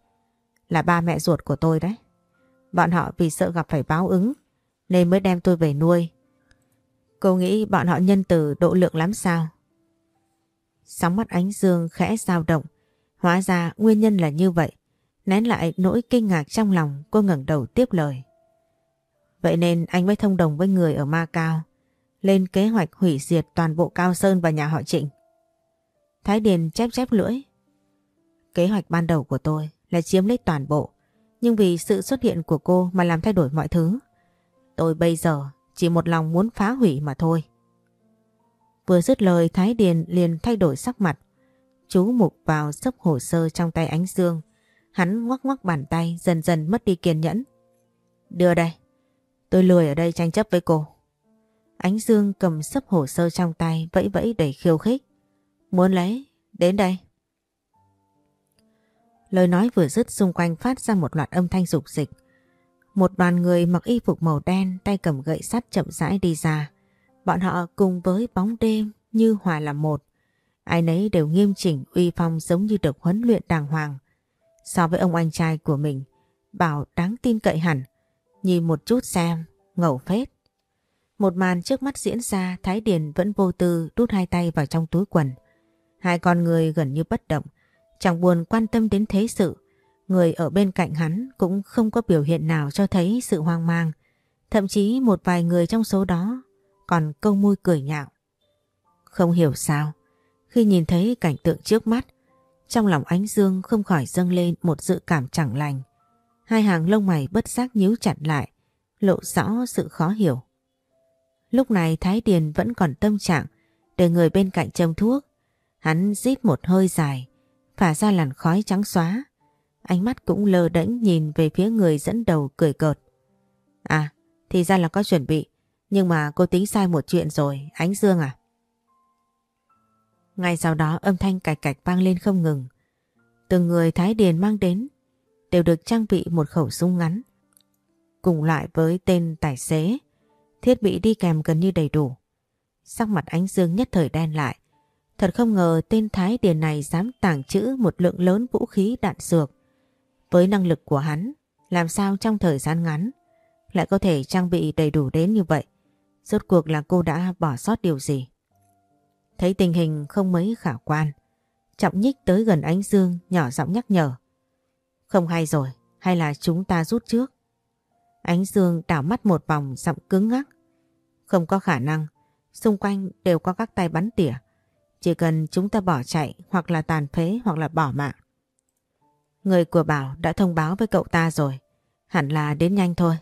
Là ba mẹ ruột của tôi đấy. Bọn họ vì sợ gặp phải báo ứng nên mới đem tôi về nuôi. Cô nghĩ bọn họ nhân từ độ lượng lắm sao? Sóng mắt ánh dương khẽ dao động. Hóa ra nguyên nhân là như vậy. Nén lại nỗi kinh ngạc trong lòng cô ngẩng đầu tiếp lời. Vậy nên anh mới thông đồng với người ở Ma Cao lên kế hoạch hủy diệt toàn bộ Cao Sơn và nhà họ Trịnh. Thái Điền chép chép lưỡi. Kế hoạch ban đầu của tôi là chiếm lấy toàn bộ, nhưng vì sự xuất hiện của cô mà làm thay đổi mọi thứ. Tôi bây giờ chỉ một lòng muốn phá hủy mà thôi. Vừa dứt lời Thái Điền liền thay đổi sắc mặt. Chú mục vào sấp hồ sơ trong tay ánh dương. Hắn ngoắc ngoắc bàn tay dần dần mất đi kiên nhẫn. Đưa đây. Tôi lười ở đây tranh chấp với cô. Ánh dương cầm sấp hồ sơ trong tay vẫy vẫy đầy khiêu khích. Muốn lấy, đến đây. Lời nói vừa dứt xung quanh phát ra một loạt âm thanh rục dịch. Một đoàn người mặc y phục màu đen tay cầm gậy sắt chậm rãi đi ra. Bọn họ cùng với bóng đêm như hòa làm một. Ai nấy đều nghiêm chỉnh uy phong giống như được huấn luyện đàng hoàng. So với ông anh trai của mình, bảo đáng tin cậy hẳn. Nhìn một chút xem, ngầu phết. Một màn trước mắt diễn ra Thái Điền vẫn vô tư đút hai tay vào trong túi quần. Hai con người gần như bất động, chẳng buồn quan tâm đến thế sự. Người ở bên cạnh hắn cũng không có biểu hiện nào cho thấy sự hoang mang. Thậm chí một vài người trong số đó còn câu môi cười nhạo. Không hiểu sao, khi nhìn thấy cảnh tượng trước mắt, trong lòng ánh dương không khỏi dâng lên một dự cảm chẳng lành. Hai hàng lông mày bất giác nhíu chặt lại, lộ rõ sự khó hiểu. Lúc này Thái Điền vẫn còn tâm trạng để người bên cạnh châm thuốc. Hắn rít một hơi dài, phả ra làn khói trắng xóa. Ánh mắt cũng lơ đễnh nhìn về phía người dẫn đầu cười cợt. À, thì ra là có chuẩn bị. Nhưng mà cô tính sai một chuyện rồi, Ánh Dương à? Ngay sau đó âm thanh cạch cạch vang lên không ngừng. Từng người Thái Điền mang đến đều được trang bị một khẩu súng ngắn. Cùng lại với tên tài xế, thiết bị đi kèm gần như đầy đủ. Sắc mặt Ánh Dương nhất thời đen lại. Thật không ngờ tên Thái Điền này dám tàng trữ một lượng lớn vũ khí đạn dược. Với năng lực của hắn, làm sao trong thời gian ngắn lại có thể trang bị đầy đủ đến như vậy? Rốt cuộc là cô đã bỏ sót điều gì? Thấy tình hình không mấy khả quan, Trọng nhích tới gần ánh dương nhỏ giọng nhắc nhở. Không hay rồi, hay là chúng ta rút trước? Ánh dương đảo mắt một vòng giọng cứng ngắc. Không có khả năng, xung quanh đều có các tay bắn tỉa. Chỉ cần chúng ta bỏ chạy hoặc là tàn phế hoặc là bỏ mạng. Người của Bảo đã thông báo với cậu ta rồi, hẳn là đến nhanh thôi.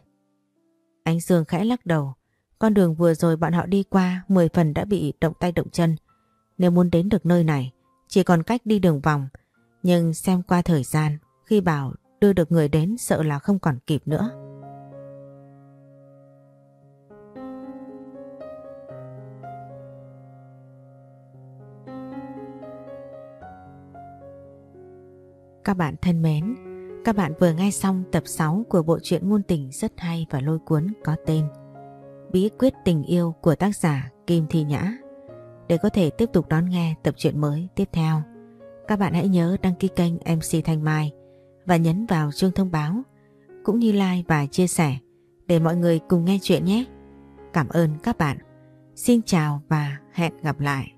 Ánh Dương khẽ lắc đầu, con đường vừa rồi bọn họ đi qua 10 phần đã bị động tay động chân. Nếu muốn đến được nơi này, chỉ còn cách đi đường vòng. Nhưng xem qua thời gian, khi bảo đưa được người đến sợ là không còn kịp nữa. Các bạn thân mến, các bạn vừa nghe xong tập 6 của bộ truyện ngôn tình rất hay và lôi cuốn có tên Bí quyết tình yêu của tác giả Kim Thi Nhã. Để có thể tiếp tục đón nghe tập truyện mới tiếp theo, các bạn hãy nhớ đăng ký kênh MC Thanh Mai và nhấn vào chuông thông báo cũng như like và chia sẻ để mọi người cùng nghe chuyện nhé. Cảm ơn các bạn. Xin chào và hẹn gặp lại.